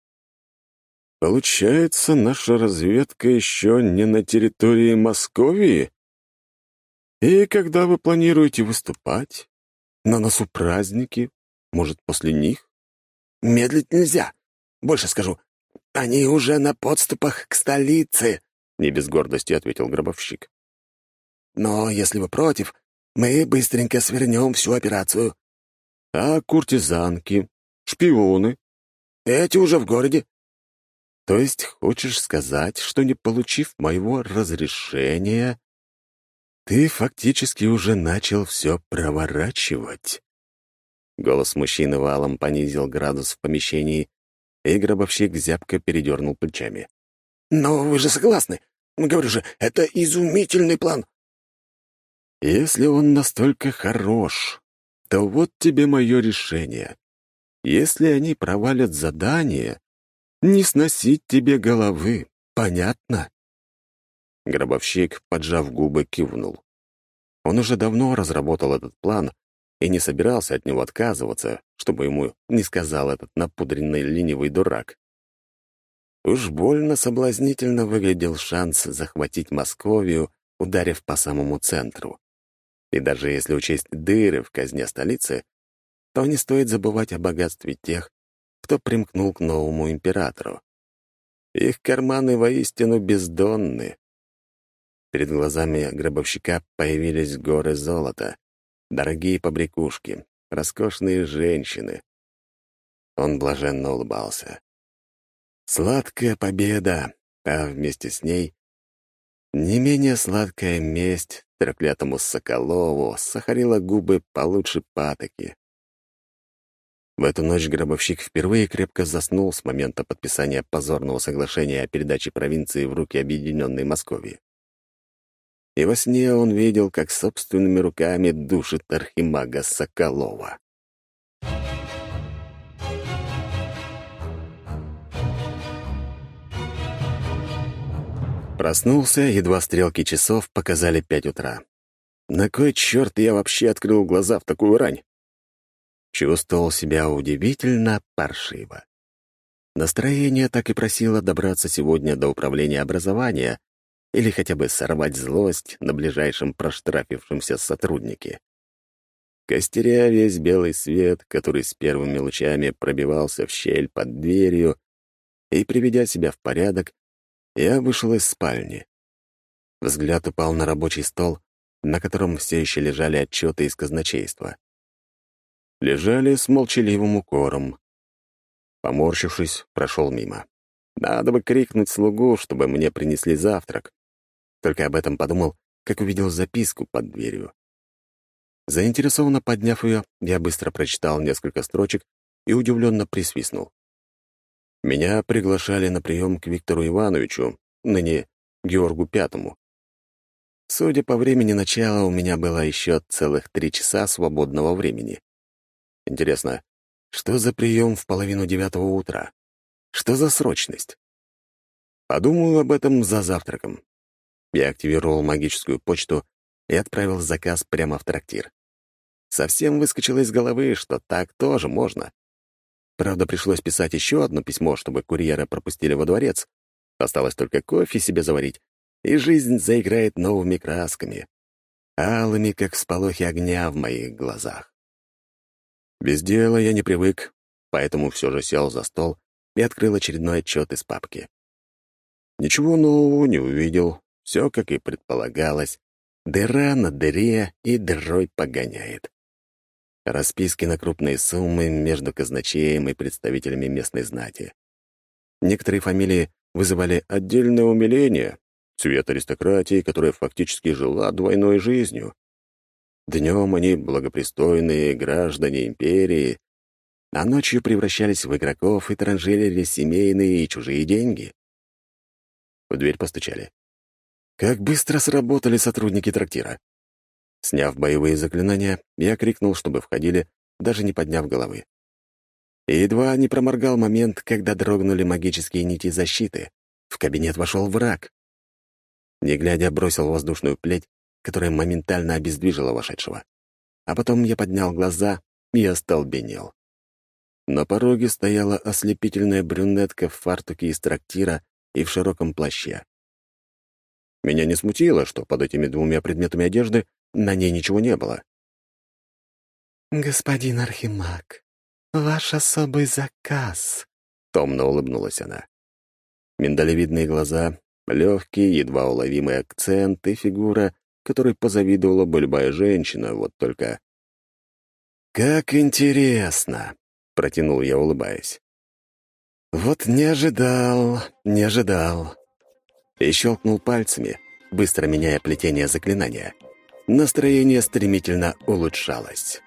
«Получается, наша разведка еще не на территории Московии?» «И когда вы планируете выступать? На носу праздники? Может, после них?» «Медлить нельзя. Больше скажу. Они уже на подступах к столице», — не без гордости ответил гробовщик. «Но если вы против, мы быстренько свернем всю операцию». «А куртизанки? Шпионы?» «Эти уже в городе». «То есть хочешь сказать, что, не получив моего разрешения, ты фактически уже начал все проворачивать. Голос мужчины валом понизил градус в помещении, и гробовщик зябко передернул плечами. «Но вы же согласны? Говорю же, это изумительный план!» «Если он настолько хорош, то вот тебе мое решение. Если они провалят задание, не сносить тебе головы, понятно?» Гробовщик, поджав губы, кивнул. Он уже давно разработал этот план и не собирался от него отказываться, чтобы ему не сказал этот напудренный ленивый дурак. Уж больно соблазнительно выглядел шанс захватить Московию, ударив по самому центру. И даже если учесть дыры в казне столицы, то не стоит забывать о богатстве тех, кто примкнул к новому императору. Их карманы воистину бездонны. Перед глазами гробовщика появились горы золота, дорогие побрякушки, роскошные женщины. Он блаженно улыбался. Сладкая победа, а вместе с ней не менее сладкая месть треклятому Соколову сахарила губы получше патоки. В эту ночь гробовщик впервые крепко заснул с момента подписания позорного соглашения о передаче провинции в руки Объединенной Московии. И во сне он видел, как собственными руками душит архимага Соколова. Проснулся, едва стрелки часов показали пять утра. На кой черт я вообще открыл глаза в такую рань? Чувствовал себя удивительно паршиво. Настроение так и просило добраться сегодня до управления образования или хотя бы сорвать злость на ближайшем проштрафившемся сотруднике. Костеря весь белый свет, который с первыми лучами пробивался в щель под дверью, и, приведя себя в порядок, я вышел из спальни. Взгляд упал на рабочий стол, на котором все еще лежали отчеты из казначейства. Лежали с молчаливым укором. Поморщившись, прошел мимо. Надо бы крикнуть слугу, чтобы мне принесли завтрак. Только об этом подумал, как увидел записку под дверью. Заинтересованно подняв ее, я быстро прочитал несколько строчек и удивленно присвистнул. Меня приглашали на прием к Виктору Ивановичу, ныне Георгу Пятому. Судя по времени начала, у меня было еще целых три часа свободного времени. Интересно, что за прием в половину девятого утра? Что за срочность? Подумаю об этом за завтраком. Я активировал магическую почту и отправил заказ прямо в трактир. Совсем выскочило из головы, что так тоже можно. Правда, пришлось писать еще одно письмо, чтобы курьера пропустили во дворец. Осталось только кофе себе заварить, и жизнь заиграет новыми красками, алыми, как всполохи огня в моих глазах. Без дела я не привык, поэтому все же сел за стол и открыл очередной отчет из папки. Ничего нового не увидел, все, как и предполагалось, дыра на дыре и дырой погоняет. Расписки на крупные суммы между казначеем и представителями местной знати. Некоторые фамилии вызывали отдельное умиление, цвет аристократии, которая фактически жила двойной жизнью. Днем они благопристойные граждане империи, а ночью превращались в игроков и транжирили семейные и чужие деньги. В дверь постучали. Как быстро сработали сотрудники трактира. Сняв боевые заклинания, я крикнул, чтобы входили, даже не подняв головы. И едва не проморгал момент, когда дрогнули магические нити защиты. В кабинет вошел враг. Не глядя, бросил воздушную плеть, которая моментально обездвижила вошедшего. А потом я поднял глаза и остолбенел. На пороге стояла ослепительная брюнетка в фартуке из трактира и в широком плаще. Меня не смутило, что под этими двумя предметами одежды на ней ничего не было. «Господин Архимаг, ваш особый заказ», — томно улыбнулась она. Миндалевидные глаза, легкий, едва уловимый акцент и фигура, которой позавидовала бы любая женщина, вот только... «Как интересно!» — протянул я, улыбаясь. «Вот не ожидал, не ожидал!» И щелкнул пальцами, быстро меняя плетение заклинания — Настроение стремительно улучшалось.